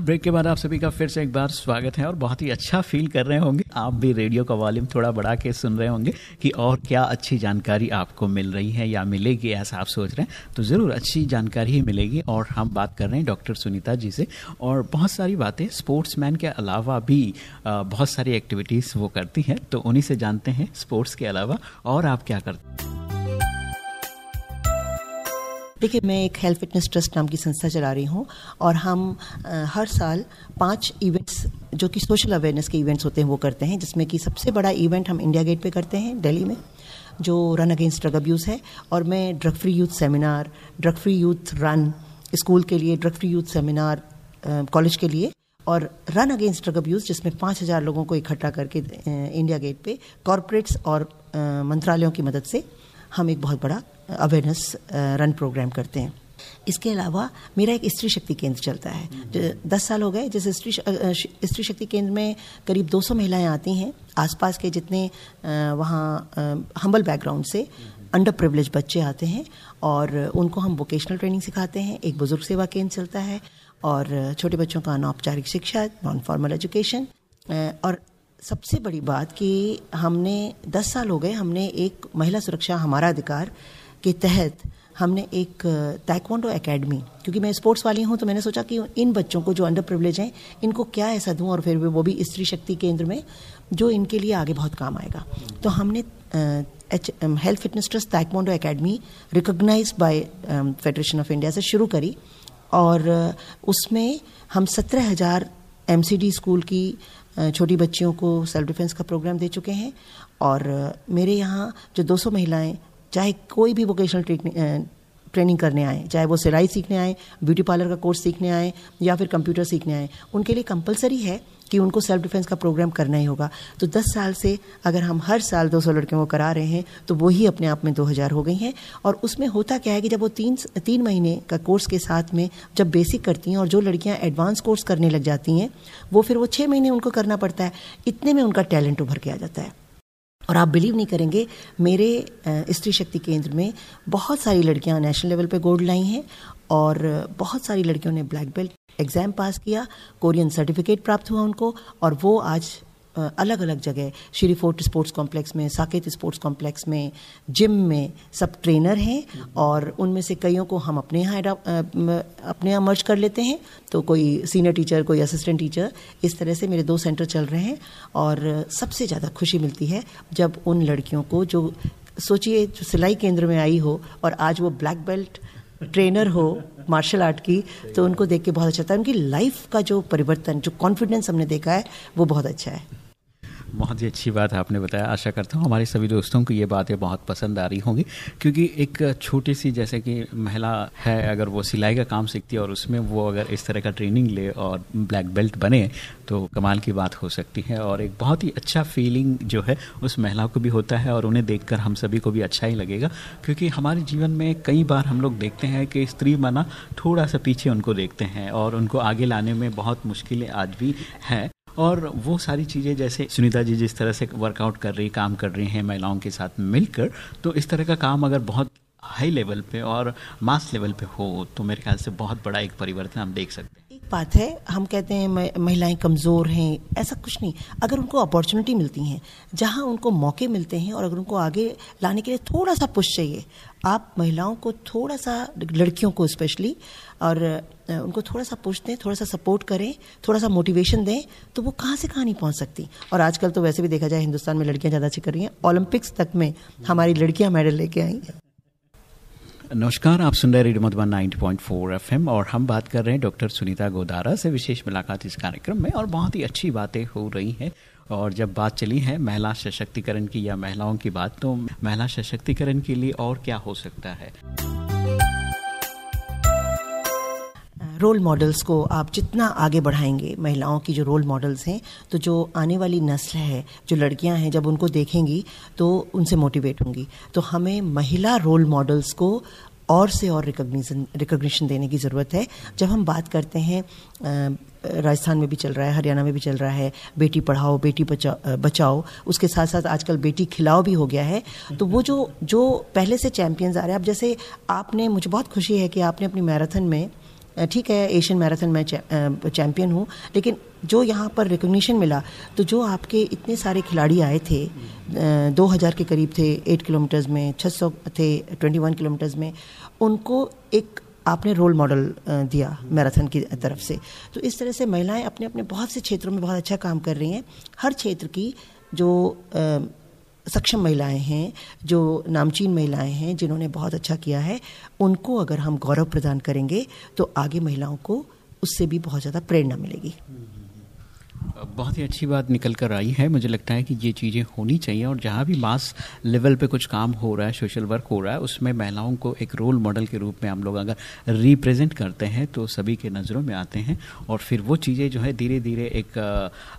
ब्रेक के बाद आप सभी का फिर से एक बार स्वागत है और बहुत ही अच्छा फील कर रहे होंगे। आप भी रेडियो का वॉल्यूम थोड़ा बढ़ा के सुन रहे होंगे कि और क्या अच्छी जानकारी आपको मिल रही है या मिलेगी ऐसा आप सोच रहे हैं। तो ज़रूर अच्छी जानकारी ही मिलेगी और हम बात कर रहे हैं डॉक्टर सुनीता जी से और बहुत सारी बातें स्पोर्ट्समैन के अलावा भी बहुत सारी एक्टिविटीज़ वो करती हैं। तो उन्हीं से जानते हैं स्पोर्ट्स के अलावा और आप क्या करते हैं। देखिए मैं एक हेल्थ फिटनेस ट्रस्ट नाम की संस्था चला रही हूँ और हम अ, हर साल पाँच इवेंट्स जो कि सोशल अवेयरनेस के इवेंट्स होते हैं वो करते हैं जिसमें कि सबसे बड़ा इवेंट हम इंडिया गेट पे करते हैं दिल्ली में जो रन अगेंस्ट ड्रग अब्यूज़ है। और मैं drug free youth seminar drug free youth run school के लिए drug free youth seminar college के लिए और रन अगेंस्ट ड्रग अब्यूज़ जिसमें पाँच हज़ार लोगों को इकट्ठा करके इंडिया गेट पे कॉरपोरेट्स और मंत्रालयों की मदद से हम एक बहुत बड़ा अवेयरनेस रन प्रोग्राम करते हैं। इसके अलावा मेरा एक स्त्री शक्ति केंद्र चलता है। जो दस साल हो गए जिस स्त्री अ, अ, स्त्री शक्ति केंद्र में करीब 200 महिलाएँ आती हैं आसपास के जितने वहाँ हम्बल बैकग्राउंड से अंडर प्रिवलेज बच्चे आते हैं और उनको हम वोकेशनल ट्रेनिंग सिखाते हैं। एक बुज़ुर्ग सेवा केंद्र चलता है और छोटे बच्चों का अनौपचारिक शिक्षा नॉन फॉर्मल एजुकेशन और सबसे बड़ी बात कि हमने 10 साल हो गए, हमने एक महिला सुरक्षा हमारा अधिकार के तहत हमने एक ताइक्वांडो एकेडमी क्योंकि मैं स्पोर्ट्स वाली हूँ तो मैंने सोचा कि इन बच्चों को जो अंडर प्रिविलेज हैं, इनको क्या ऐसा दूँ और फिर वो भी स्त्री शक्ति केंद्र में, जो इनके लिए आगे बहुत काम आएगा। तो हमने H health fitness trust taekwondo academy recognise by federation of India से शुरू करी और उसमें हम सत्रह हज़ार एम स्कूल की छोटी बच्चियों को सेल्फ डिफेंस का प्रोग्राम दे चुके हैं और मेरे यहाँ जो 200 महिलाएँ, चाहे कोई भी वोकेशनल ट्रेनिंग करने आए, चाहे वो सिलाई सीखने आए ब्यूटी पार्लर का कोर्स सीखने आए या फिर कंप्यूटर सीखने आए, उनके लिए कंपलसरी है कि उनको सेल्फ डिफेंस का प्रोग्राम करना ही होगा। तो 10 साल से अगर हम हर साल 200 लड़कियों को करा रहे हैं तो वो ही अपने आप में 2000 हो गई हैं। और उसमें होता क्या है कि जब वो तीन तीन महीने का कोर्स के साथ में जब बेसिक करती हैं और जो लड़कियाँ एडवांस कोर्स करने लग जाती हैं, वो फिर वो छः महीने उनको करना पड़ता है। इतने में उनका टैलेंट उभर के आ जाता है। और आप बिलीव नहीं करेंगे, मेरे स्त्री शक्ति केंद्र में बहुत सारी लड़कियाँ नेशनल लेवल पे गोल्ड लाई हैं और बहुत सारी लड़कियों ने ब्लैक बेल्ट एग्ज़ाम पास किया कोरियन सर्टिफिकेट प्राप्त हुआ उनको, और वो आज अलग अलग जगह श्री फोर्ट स्पोर्ट्स कॉम्प्लेक्स में साकेत स्पोर्ट्स कॉम्प्लेक्स में जिम में सब ट्रेनर हैं, और उनमें से कईयों को हम अपने यहाँ अपने यहाँ मर्ज कर लेते हैं। तो कोई सीनियर टीचर कोई असिस्टेंट टीचर इस तरह से मेरे दो सेंटर चल रहे हैं, और सबसे ज़्यादा खुशी मिलती है जब उन लड़कियों को जो, सोचिए, जो सिलाई केंद्र में आई हो, और आज वो ब्लैक बेल्ट ट्रेनर हो मार्शल आर्ट की तो उनको देख के बहुत अच्छा है उनकी लाइफ का जो परिवर्तन, जो कॉन्फिडेंस हमने देखा है, वो बहुत अच्छा है। बहुत ही अच्छी बात आपने बताया। आशा करता हूँ हमारे सभी दोस्तों को ये बातें बहुत पसंद आ रही होंगी, क्योंकि एक छोटी सी जैसे कि महिला है, अगर वो सिलाई का काम सीखती है और उसमें वो अगर इस तरह का ट्रेनिंग ले और ब्लैक बेल्ट बने तो कमाल की बात हो सकती है। और एक बहुत ही अच्छा फीलिंग जो है, उस महिला को भी होता है और उन्हें देखकर हम सभी को भी अच्छा ही लगेगा, क्योंकि हमारे जीवन में कई बार हम लोग देखते हैं कि स्त्री मना थोड़ा सा पीछे उनको देखते हैं और उनको आगे लाने में बहुत मुश्किलें आज भी हैं। और वो सारी चीज़ें जैसे सुनीता जी जिस तरह से वर्कआउट कर रही, काम कर रही हैं, महिलाओं के साथ मिलकर तो इस तरह का काम अगर बहुत हाई लेवल पे और मास लेवल पे हो तो मेरे ख्याल से बहुत बड़ा एक परिवर्तन हम देख सकते हैं। एक बात है, हम कहते हैं मह- महिलाएँ कमज़ोर हैं, ऐसा कुछ नहीं। अगर उनको अपॉर्चुनिटी मिलती हैं, जहाँ उनको मौके मिलते हैं और अगर उनको आगे लाने के लिए थोड़ा सा पुश चाहिए, आप महिलाओं को थोड़ा सा, लड़कियों को स्पेशली और उनको थोड़ा सा पुश दें थोड़ा सा सपोर्ट करें थोड़ा सा मोटिवेशन दें तो वो कहाँ से कहाँ नहीं पहुँच सकती। और आजकल तो वैसे भी देखा जाए, हिंदुस्तान में लड़कियाँ ज़्यादा अच्छी कर रही हैं। ओलंपिक्स तक में हमारी लड़कियाँ मेडल लेके आई हैं। नमस्कार, आप सुन रहे रेडियो मधुबन 90.4 एफएम और हम बात कर रहे हैं डॉक्टर सुनीता गोदारा से विशेष मुलाकात इस कार्यक्रम में। और बहुत ही अच्छी बातें हो रही हैं। और जब बात चली है महिला सशक्तिकरण की या महिलाओं की बात तो महिला सशक्तिकरण के लिए और क्या हो सकता है? रोल मॉडल्स को आप जितना आगे बढ़ाएँगे, महिलाओं की जो रोल मॉडल्स हैं तो जो आने वाली नस्ल है, जो लड़कियाँ हैं, जब उनको देखेंगी तो उनसे मोटिवेट होंगी। तो हमें महिला रोल मॉडल्स को और से और रिकग्निशन रिकग्निशन देने की ज़रूरत है। जब हम बात करते हैं राजस्थान में भी चल रहा है, हरियाणा में भी चल रहा है, बेटी पढ़ाओ, बेटी बचाओ बचाओ, उसके साथ साथ आजकल बेटी खिलाओ भी हो गया है तो वो जो जो पहले से चैम्पियंस आ रहे हैं, अब जैसे आपने, मुझे बहुत खुशी है कि आपने अपनी मैराथन में ठीक है एशियन मैराथन में चैम्पियन हूँ, लेकिन जो यहाँ पर रिकग्निशन मिला तो जो आपके इतने सारे खिलाड़ी आए थे दो हज़ार के करीब थे एट किलोमीटर्स में छः सौ थे ट्वेंटी वन किलोमीटर्स में, उनको एक आपने रोल मॉडल दिया मैराथन की तरफ़ से। तो इस तरह से महिलाएँ अपने अपने बहुत से क्षेत्रों में बहुत अच्छा काम कर रही हैं। हर क्षेत्र की जो सक्षम महिलाएँ हैं, जो नामचीन महिलाएँ हैं, जिन्होंने बहुत अच्छा किया है, उनको अगर हम गौरव प्रदान करेंगे तो आगे महिलाओं को उससे भी बहुत ज़्यादा प्रेरणा मिलेगी। बहुत ही अच्छी बात निकल कर आई है। मुझे लगता है कि ये चीज़ें होनी चाहिए और जहाँ भी मास लेवल पे कुछ काम हो रहा है सोशल वर्क हो रहा है, उसमें महिलाओं को एक रोल मॉडल के रूप में हम लोग अगर रिप्रेजेंट करते हैं तो सभी के नज़रों में आते हैं और फिर वो चीज़ें जो है धीरे धीरे एक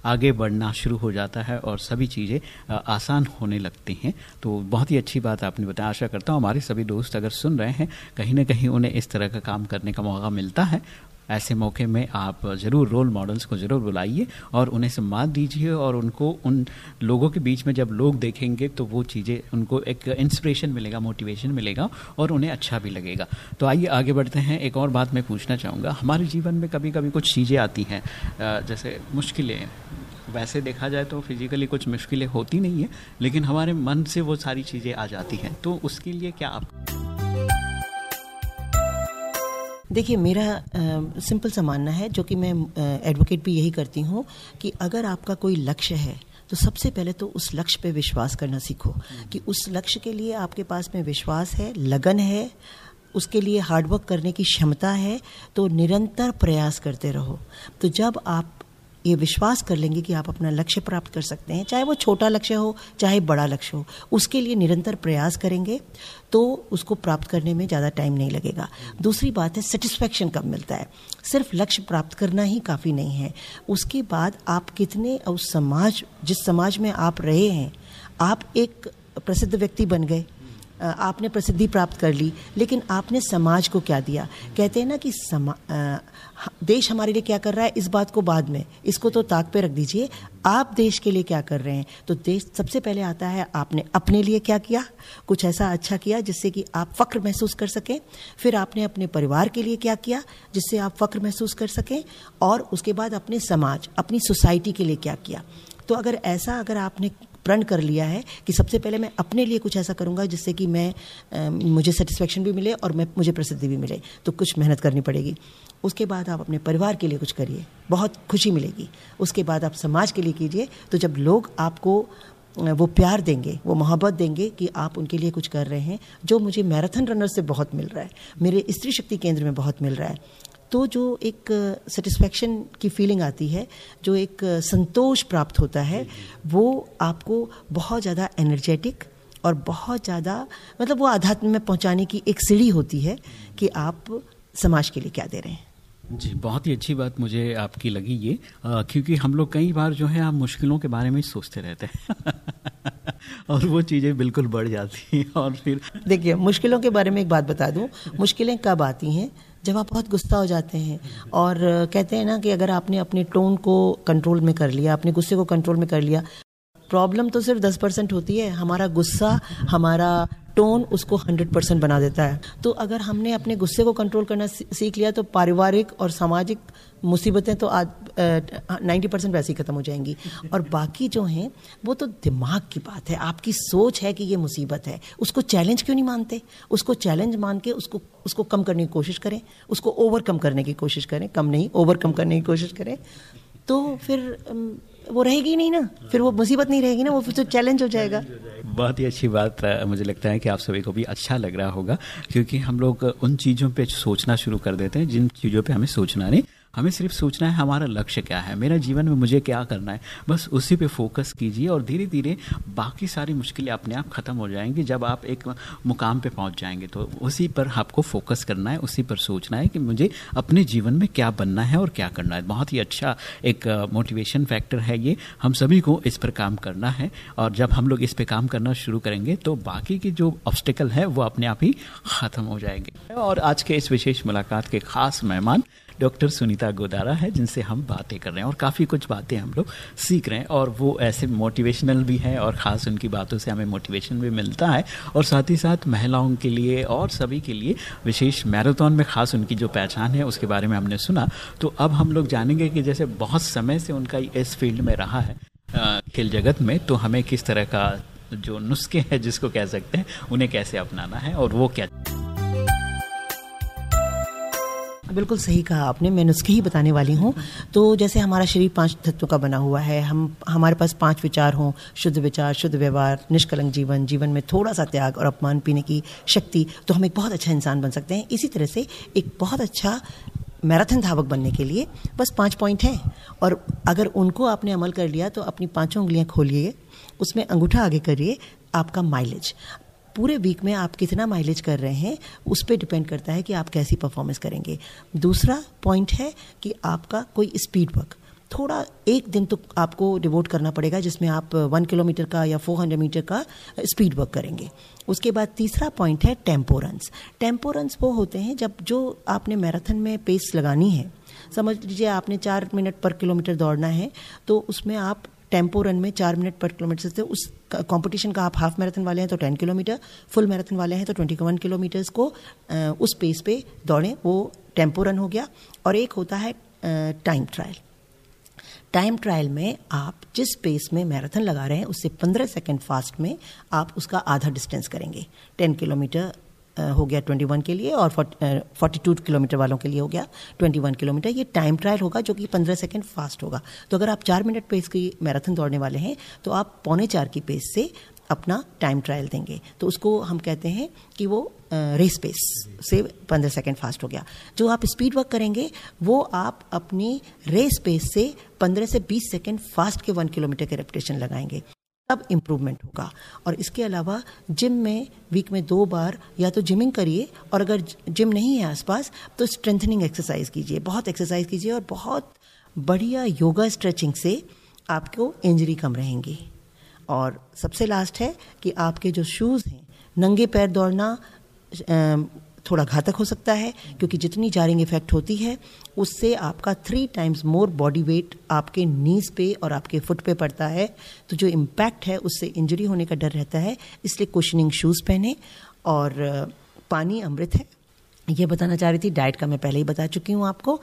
आगे बढ़ना शुरू हो जाता है और सभी चीज़ें आसान होने लगती हैं। तो बहुत ही अच्छी बात आपने बताया। आशा करता हूँ हमारे सभी दोस्त अगर सुन रहे हैं, कहीं ना कहीं उन्हें इस तरह का काम करने का मौका मिलता है। ऐसे मौके में आप ज़रूर रोल मॉडल्स को ज़रूर बुलाइए और उन्हें सम्मान दीजिए और उनको उन लोगों के बीच में जब लोग देखेंगे तो वो चीज़ें, उनको एक इंस्पिरेशन मिलेगा मोटिवेशन मिलेगा और उन्हें अच्छा भी लगेगा। तो आइए आगे बढ़ते हैं। एक और बात मैं पूछना चाहूँगा। हमारे जीवन में कभी कभी कुछ चीज़ें आती हैं जैसे मुश्किलें। वैसे देखा जाए तो फिजिकली कुछ मुश्किलें होती नहीं है, लेकिन हमारे मन से वो सारी चीज़ें आ जाती हैं। तो उसके लिए क्या आप देखिए, मेरा सिंपल सा मानना है, जो कि मैं एडवोकेट भी यही करती हूँ कि अगर आपका कोई लक्ष्य है तो सबसे पहले तो उस लक्ष्य पे विश्वास करना सीखो कि उस लक्ष्य के लिए आपके पास में विश्वास है, लगन है, उसके लिए हार्डवर्क करने की क्षमता है तो निरंतर प्रयास करते रहो। तो जब आप ये विश्वास कर लेंगे कि आप अपना लक्ष्य प्राप्त कर सकते हैं, चाहे वो छोटा लक्ष्य हो, चाहे बड़ा लक्ष्य हो, उसके लिए निरंतर प्रयास करेंगे। तो उसको प्राप्त करने में ज़्यादा टाइम नहीं लगेगा। दूसरी बात है सेटिस्फैक्शन कब मिलता है? सिर्फ़ लक्ष्य प्राप्त करना ही काफ़ी नहीं है। उसके बाद आप कितने, उस समाज, जिस समाज में आप रहे हैं, आप एक प्रसिद्ध व्यक्ति बन गए। आपने प्रसिद्धि प्राप्त कर ली, लेकिन आपने समाज को क्या दिया? कहते हैं ना कि समा देश हमारे लिए क्या कर रहा है? इस बात को बाद में। इसको तो ताक पे रख दीजिए। आप देश के लिए क्या कर रहे हैं? तो देश सबसे पहले आता है, आपने अपने लिए क्या किया? कुछ ऐसा अच्छा किया जिससे कि आप फक्र महसूस कर सकें। फिर आपने अपने परिवार के लिए क्या किया जिससे आप फक्र महसूस कर सकें? और उसके बाद अपने समाज, अपनी सोसाइटी के लिए क्या किया? तो अगर ऐसा अगर आपने प्रण कर लिया है कि सबसे पहले मैं अपने लिए कुछ ऐसा करूँगा जिससे कि मैं अ, मुझे सेटिस्फेक्शन भी मिले और मैं मुझे प्रसिद्धि भी मिले। तो कुछ मेहनत करनी पड़ेगी। उसके बाद आप अपने परिवार के लिए कुछ करिए। बहुत खुशी मिलेगी। उसके बाद आप समाज के लिए कीजिए। तो जब लोग आपको वो प्यार देंगे वो मोहब्बत देंगे कि आप उनके लिए कुछ कर रहे हैं जो मुझे मैराथन रनर से बहुत मिल रहा है मेरे स्त्री शक्ति केंद्र में बहुत मिल रहा है तो जो एक सेटिस्फैक्शन की फीलिंग आती है जो एक संतोष प्राप्त होता है वो आपको बहुत ज़्यादा एनर्जेटिक और बहुत ज़्यादा मतलब वो आध्यात्म में पहुँचाने की एक सीढ़ी होती है कि आप समाज के लिए क्या दे रहे हैं। जी बहुत ही अच्छी बात मुझे आपकी लगी ये अ, क्योंकि हम लोग कई बार जो है आप मुश्किलों के बारे में ही सोचते रहते हैं [LAUGHS] और वो चीज़ें बिल्कुल बढ़ जाती हैं और फिर देखिए मुश्किलों के बारे में एक बात बता दूँ। मुश्किलें कब आती हैं? जब आप बहुत गुस्सा हो जाते हैं और कहते हैं ना कि अगर आपने अपने टोन को कंट्रोल में कर लिया, अपने गुस्से को कंट्रोल में कर लिया प्रॉब्लम तो सिर्फ़ दस परसेंट होती है, हमारा गुस्सा, हमारा टोन उसको हंड्रेड परसेंट बना देता है। तो अगर हमने अपने गुस्से को कंट्रोल करना सीख लिया तो पारिवारिक और सामाजिक मुसीबतें तो आज नाइन्टी परसेंट वैसे ही ख़त्म हो जाएँगी। और बाकी जो हैं, वो तो दिमाग की बात है। आपकी सोच है कि ये मुसीबत है। उसको चैलेंज क्यों नहीं मानते? उसको चैलेंज मान के उसको उसको कम करने की कोशिश करें। उसको ओवरकम करने की कोशिश करें। कम नहीं ओवरकम करने की कोशिश करें। तो फिर वो रहेगी नहीं ना। फिर वो मुसीबत नहीं रहेगी ना, वो फिर तो चैलेंज हो जाएगा। बहुत ही अच्छी बात मुझे लगता है कि आप सभी को भी अच्छा लग रहा होगा, क्योंकि हम लोग उन चीज़ों पे सोचना शुरू कर देते हैं, जिन चीज़ों पे हमें सोचना नहीं। हमें सिर्फ़ सोचना है हमारा लक्ष्य क्या है, मेरा जीवन में मुझे क्या करना है, बस उसी पे फोकस कीजिए और धीरे धीरे बाकी सारी मुश्किलें अपने आप ख़त्म हो जाएँगी। जब आप एक मुकाम पे पहुँच जाएँगे तो उसी पर आपको फोकस करना है, उसी पर सोचना है कि मुझे अपने जीवन में क्या बनना है और क्या करना है। बहुत ही अच्छा एक मोटिवेशन फैक्टर है ये। हम सभी को इस पर काम करना है और जब हम लोग इस पर काम करना शुरू करेंगे तो बाकी के जो ऑब्स्टिकल है, वो अपने आप ही ख़त्म हो जाएँगे। और आज के इस विशेष मुलाकात के खास मेहमान डॉक्टर सुनीता गोदारा है, जिनसे हम बातें कर रहे हैं और काफ़ी कुछ बातें हम लोग सीख रहे हैं और वो ऐसे मोटिवेशनल भी हैं और ख़ास उनकी बातों से हमें मोटिवेशन भी मिलता है और साथ ही साथ महिलाओं के लिए और सभी के लिए विशेष मैराथन में ख़ास उनकी जो पहचान है, उसके बारे में हमने सुना। तो अब हम लोग जानेंगे कि जैसे बहुत समय से उनका इस फ़ील्ड में रहा है खेल जगत में तो हमें किस तरह का जो नुस्खे हैं जिसको कह सकते हैं, उन्हें कैसे अपनाना है और वो क्या बिल्कुल सही कहा आपने, मैं नुस्खे ही बताने वाली हूँ। तो जैसे हमारा शरीर पाँच तत्वों का बना हुआ है, हम, हमारे पास पाँच विचार हों, शुद्ध विचार, शुद्ध व्यवहार, निष्कलंक जीवन जीवन में थोड़ा सा त्याग और अपमान पीने की शक्ति तो हम एक बहुत अच्छा इंसान बन सकते हैं। इसी तरह से एक बहुत अच्छा मैराथन धावक बनने के लिए बस पाँच पॉइंट हैं। और अगर उनको आपने अमल कर लिया तो अपनी पाँचों उंगलियाँ खोलिए, उसमें अंगूठा आगे करिए, आपका माइलेज। पूरे वीक में आप कितना माइलेज कर रहे हैं, उस पर डिपेंड करता है कि आप कैसी परफॉर्मेंस करेंगे। दूसरा पॉइंट है कि आपका कोई स्पीड वर्क थोड़ा एक दिन तो आपको डिवोट करना पड़ेगा, जिसमें आप वन किलोमीटर का या फोर हंड्रेड मीटर का स्पीड वर्क करेंगे। उसके बाद तीसरा पॉइंट है टेंपो रन्स टेंपो रन्स वो होते हैं जब जो आपने मैराथन में पेस लगानी है। समझ लीजिए आपने चार मिनट पर किलोमीटर दौड़ना है तो उसमें आप टेंपो रन में चार मिनट पर किलोमीटर से उस कंपटीशन का आप हाफ़ मैराथन वाले हैं तो टेन किलोमीटर फुल मैराथन वाले हैं तो ट्वेंटी वन किलोमीटर्स को उस पेस पे दौड़ें, वो टेंपो रन हो गया। और एक होता है टाइम ट्रायल टाइम ट्रायल में आप जिस पेस में मैराथन लगा रहे हैं, उससे 15 सेकंड फास्ट में आप उसका आधा डिस्टेंस करेंगे। 10 किलोमीटर हो गया 21 के लिए और 42 किलोमीटर वालों के लिए हो गया 21 किलोमीटर। ये टाइम ट्रायल होगा जो कि 15 सेकंड फास्ट होगा। तो अगर आप चार मिनट पेस की मैराथन दौड़ने वाले हैं तो आप पौने चार की पेस से अपना टाइम ट्रायल देंगे। तो उसको हम कहते हैं कि वो रेस पेस से पंद्रह सेकेंड फास्ट हो गया। जो आप स्पीड वर्क करेंगे, वो आप अपनी रेस पेस से पंद्रह से बीस सेकेंड फास्ट के वन किलोमीटर के रेपिटेशन लगाएँगे। तब इम्प्रूवमेंट होगा। और इसके अलावा जिम में वीक में दो बार या तो जिमिंग करिए और अगर जिम नहीं है आसपास तो स्ट्रेंथनिंग एक्सरसाइज कीजिए। बहुत एक्सरसाइज कीजिए और बहुत बढ़िया योगा स्ट्रेचिंग से आपको इंजरी कम रहेंगी। और सबसे लास्ट है कि आपके जो शूज़ हैं, नंगे पैर दौड़ना थोड़ा घातक हो सकता है, क्योंकि जितनी जारिंग इफ़ेक्ट होती है, उससे आपका three times more body weight आपके नीज पे और आपके फुट पे पड़ता है। तो जो इम्पैक्ट है, उससे इंजरी होने का डर रहता है। इसलिए कुशनिंग शूज़ पहने और पानी अमृत है। ये बताना चाह रही थी डाइट का मैं पहले ही बता चुकी हूँ आपको।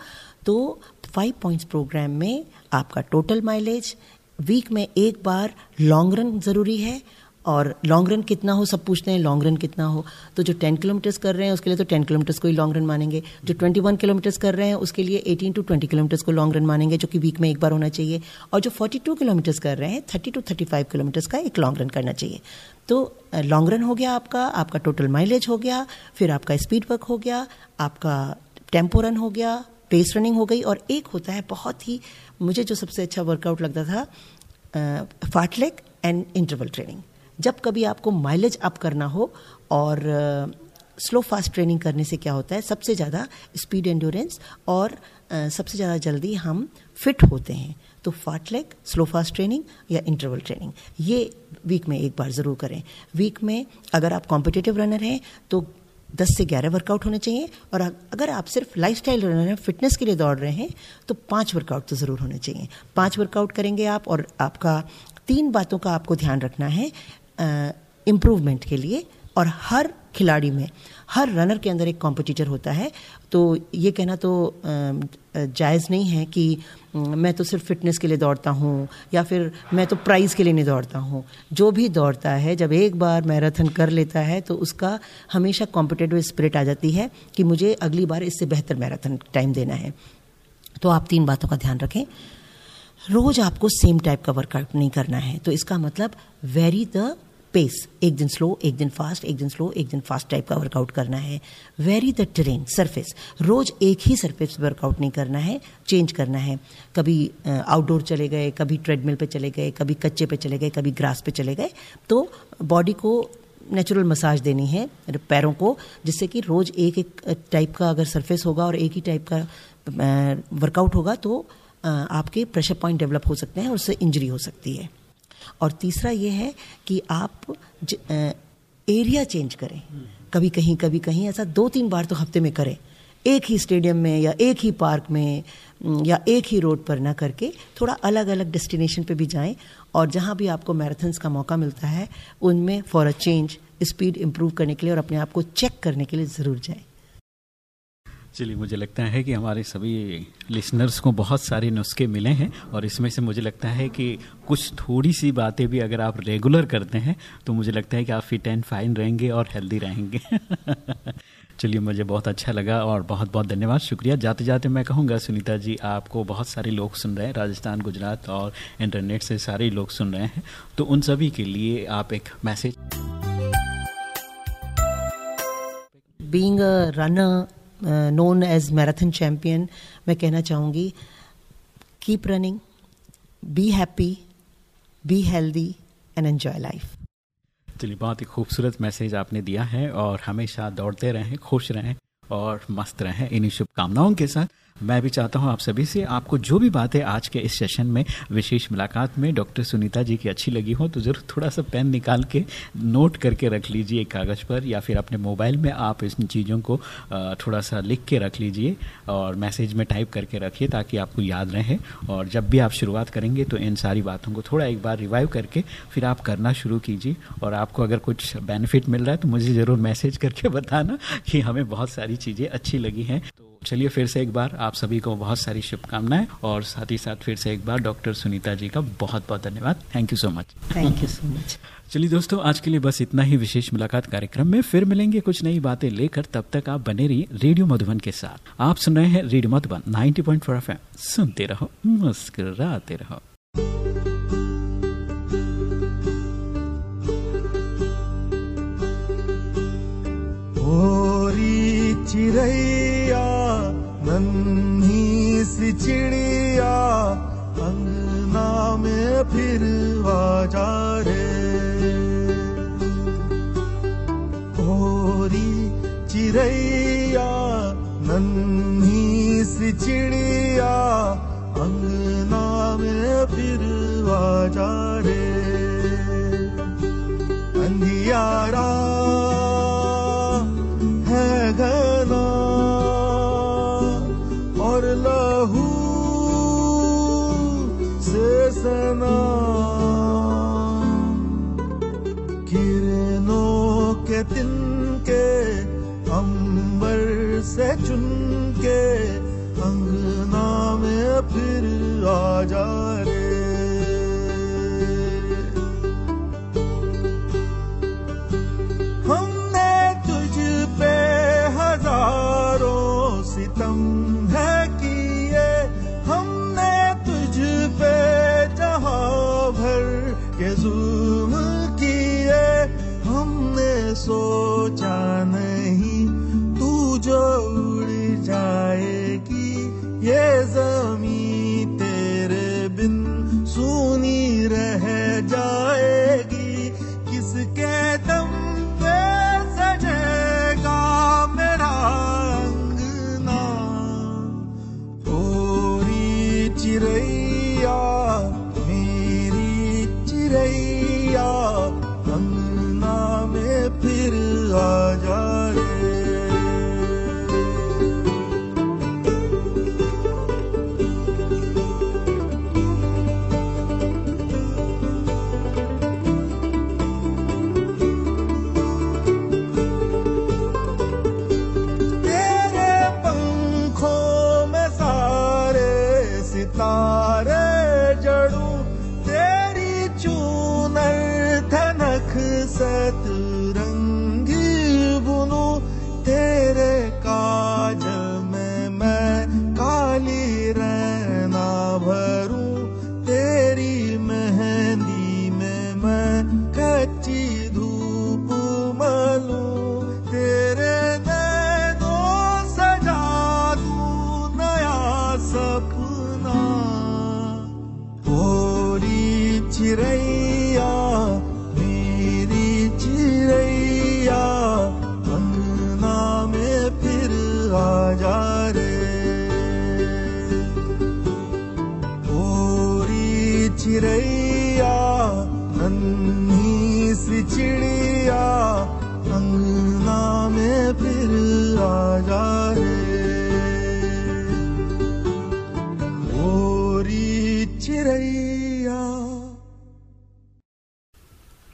तो फाइव पॉइंट्स प्रोग्राम में आपका टोटल माइलेज वीक में एक बार लॉन्ग रन ज़रूरी है। और लॉन्ग रन कितना हो, सब पूछते हैं लॉन्ग रन कितना हो। तो जो टेन किलोमीटर्स कर रहे हैं, उसके लिए तो टेन किलोमीटर्स को ही लॉन्ग रन मानेंगे। जो 21 किलोमीटर्स कर रहे हैं, उसके लिए 18 टू 20 किलोमीटर्स को लॉन्ग रन मानेंगे, जो कि वीक में एक बार होना चाहिए। और जो 42 किलोमीटर्स कर रहे हैं 30 टू 35 किलोमीटर्स का एक लॉन्ग रन करना चाहिए। तो लॉन्ग रन हो गया आपका आपका टोटल माइलेज हो गया, फिर आपका स्पीड वर्क हो गया, आपका टेंपो रन हो गया पेस रनिंग हो गई, और एक होता है बहुत ही, मुझे जो सबसे अच्छा वर्कआउट लगता था फाटलेक एंड इंटरवल ट्रेनिंग जब कभी आपको माइलेज अप करना हो और स्लो फास्ट ट्रेनिंग करने से क्या होता है, सबसे ज़्यादा स्पीड एंडोरेंस और सबसे ज़्यादा जल्दी हम फिट होते हैं। तो फाटलेक स्लो फास्ट ट्रेनिंग या इंटरवल ट्रेनिंग ये वीक में एक बार ज़रूर करें। वीक में अगर आप कॉम्पिटिटिव रनर हैं तो 10 से 11 वर्कआउट होने चाहिए और अगर आप सिर्फ़ लाइफस्टाइल रनर हैं फिटनेस के लिए दौड़ रहे हैं तो पाँच वर्कआउट तो ज़रूर होने चाहिए। पाँच वर्कआउट करेंगे आप और आपका तीन बातों का आपको ध्यान रखना है। इम्प्रूवमेंट के लिए और हर खिलाड़ी में, हर रनर के अंदर एक कॉम्पिटिटर होता है। तो ये कहना तो जायज़ नहीं है कि मैं तो सिर्फ़ फिटनेस के लिए दौड़ता हूँ या फिर मैं तो प्राइज़ के लिए नहीं दौड़ता हूँ। जो भी दौड़ता है, जब एक बार मैराथन कर लेता है तो उसका हमेशा कॉम्पिटेटिव स्पिरिट आ जाती है कि मुझे अगली बार इससे बेहतर मैराथन टाइम देना है। तो आप तीन बातों का ध्यान रखें। रोज आपको सेम टाइप का वर्कआउट नहीं करना है। तो इसका मतलब वेरी द पेस एक दिन स्लो एक दिन फास्ट एक दिन स्लो एक दिन फास्ट टाइप का वर्कआउट करना है. वेरी द ट्रेन सरफेस रोज एक ही सरफेस वर्कआउट नहीं करना है चेंज करना है. कभी आउटडोर चले गए, कभी ट्रेडमिल पे चले गए, कभी कच्चे पे चले गए, कभी ग्रास पे चले गए तो बॉडी को नेचुरल मसाज देनी है पैरों को, जिससे कि रोज एक एक टाइप का अगर सरफेस होगा और एक ही टाइप का वर्कआउट होगा तो आपके प्रेशर पॉइंट डेवलप हो सकते हैं और उससे इंजरी हो सकती है. और तीसरा ये है कि आप ज, एरिया चेंज करें। कभी कहीं कभी कहीं ऐसा दो तीन बार तो हफ़्ते में करें। एक ही स्टेडियम में या एक ही पार्क में या एक ही रोड पर ना करके थोड़ा अलग अलग डेस्टिनेशन पे भी जाएँ और जहाँ भी आपको मैराथन्स का मौका मिलता है उनमें for a change speed improve करने के लिए और अपने आप को चेक करने के लिए ज़रूर जाएँ। चलिए मुझे लगता है कि हमारे सभी लिसनर्स को बहुत सारे नुस्खे मिले हैं और इसमें से मुझे लगता है कि कुछ थोड़ी सी बातें भी अगर आप रेगुलर करते हैं तो मुझे लगता है कि आप फिट एंड फाइन रहेंगे और हेल्दी रहेंगे। [LAUGHS] चलिए, मुझे बहुत अच्छा लगा और बहुत बहुत धन्यवाद। शुक्रिया। जाते जाते मैं कहूँगा, सुनीता जी, आपको बहुत सारे लोग सुन रहे हैं, राजस्थान, गुजरात और इंटरनेट से सारे लोग सुन रहे हैं। तो उन सभी के लिए आप एक message being a runner known as marathon champion मैं कहना चाहूँगी keep running be happy be healthy and enjoy life चलिए, बहुत ही खूबसूरत मैसेज आपने दिया है और हमेशा दौड़ते रहें, खुश रहें और मस्त रहें। इन्हीं शुभकामनाओं के साथ मैं भी चाहता हूँ आप सभी से आपको जो भी बातें आज के इस सेशन में विशेष मुलाकात में डॉक्टर सुनीता जी की अच्छी लगी हो तो ज़रूर थोड़ा सा पेन निकाल के नोट करके रख लीजिए एक कागज़ पर, या फिर अपने मोबाइल में आप इस चीज़ों को थोड़ा सा लिख के रख लीजिए और मैसेज में टाइप करके रखिए ताकि आपको याद रहे। और जब भी आप शुरुआत करेंगे तो इन सारी बातों को थोड़ा एक बार रिवाइव करके फिर आप करना शुरू कीजिए। और आपको अगर कुछ बेनिफिट मिल रहा है तो मुझे ज़रूर मैसेज करके बताना कि हमें बहुत सारी चीज़ें अच्छी लगी हैं। तो चलिए फिर से एक बार आप सभी को बहुत सारी शुभकामनाएँ और साथ ही साथ फिर से एक बार डॉक्टर सुनीता जी का बहुत बहुत धन्यवाद। Thank you so much thank you so much चलिए दोस्तों आज के लिए बस इतना ही विशेष मुलाकात कार्यक्रम में फिर मिलेंगे कुछ नई बातें लेकर। तब तक आप बने रहिए रेडियो मधुबन के साथ। आप सुन रहे हैं रेडियो मधुबन 90.4 पॉइंट सुनते रहो मुस्कुराते रहो। नन्ही सी चिड़िया अंगना में फिर आजा रे। होरी चिड़ैया, नन्ही सी चिड़िया अंगना में फिर आजा रे। अंधियारा आ जा